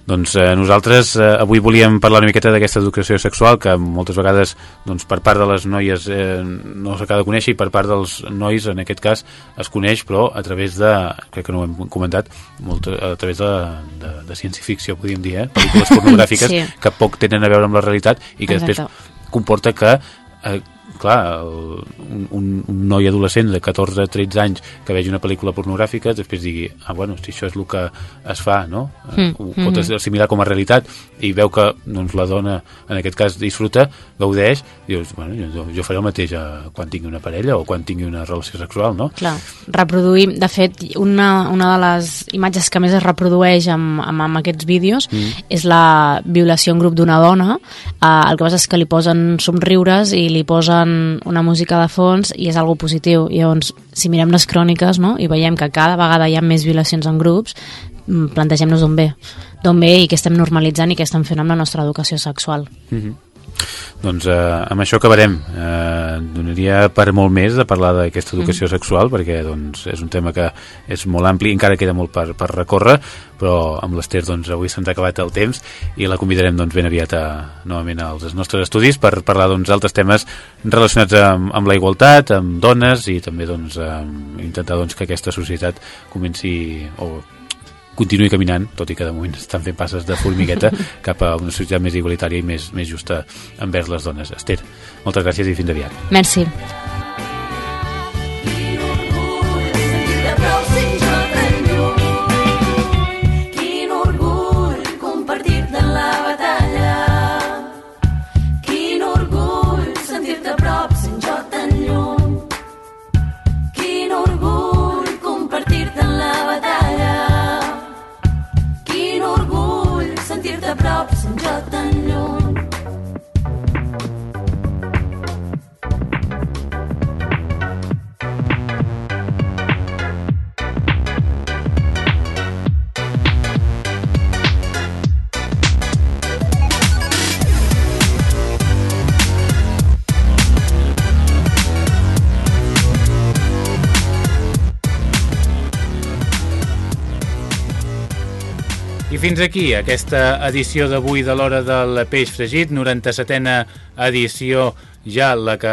Doncs eh, nosaltres eh, avui volíem parlar una miqueta d'aquesta educació sexual que moltes vegades doncs, per part de les noies eh, no s'acaba de conèixer i per part dels nois, en aquest cas, es coneix, però a través de, crec que no ho hem comentat, molt, a través de, de, de ciència-ficció, podríem dir, eh? pel·lícules *laughs* pornogràfiques sí. que poc tenen a veure amb la realitat i que Exacte. després comporta que eh, clar, el, un, un noi adolescent de 14-13 anys que vegi una pel·lícula pornogràfica després digui, ah, bueno, si això és el que es fa, no? Mm, Ho pot mm -hmm. assimilar com a realitat i veu que doncs, la dona, en aquest cas, disfruta, gaudeix, dius, bueno, jo, jo faré el mateix a, quan tingui una parella o quan tingui una relació sexual, no? Clar, reproduïm, de fet, una, una de les imatges que més es reprodueix amb, amb, amb aquests vídeos mm. és la violació en grup d'una dona, eh, el que passa és que li posen somriures i li posen una música de fons i és algo positiu. I llavors, si mirem les cròniques no? i veiem que cada vegada hi ha més violacions en grups, mm, plantegem-nos d'on ve. D'on ve i què estem normalitzant i què estem fent amb la nostra educació sexual. Mm -hmm. Doncs eh, amb això acabarem. Eh, donaria per molt més de parlar d'aquesta educació mm. sexual, perquè doncs, és un tema que és molt ampli, encara queda molt per, per recórrer, però amb l'Ester doncs, avui se'ns ha acabat el temps i la convidarem doncs, ben aviat a, novament als nostres estudis per parlar doncs, d'altres temes relacionats amb, amb la igualtat, amb dones i també doncs, intentar doncs, que aquesta societat comenci o continuï caminant, tot i que de moment estan fent passes de formigueta *laughs* cap a una societat més igualitària i més, més justa envers les dones. Esther, moltes gràcies i fins aviat. Merci. Fins aquí aquesta edició d'avui de l'Hora del Peix Fregit, 97a edició ja la que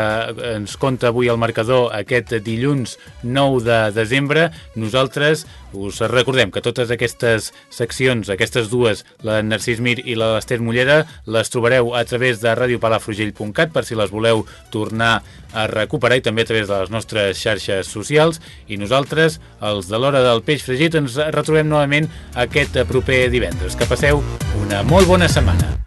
ens conta avui el marcador aquest dilluns 9 de desembre. Nosaltres us recordem que totes aquestes seccions, aquestes dues, la Narcís Mir i la de l'Ester Mollera, les trobareu a través de radiopalafrugell.cat per si les voleu tornar a recuperar i també a través de les nostres xarxes socials. I nosaltres, els de l'Hora del Peix Fregit, ens retrobem novament aquest proper divendres. Que passeu una molt bona setmana.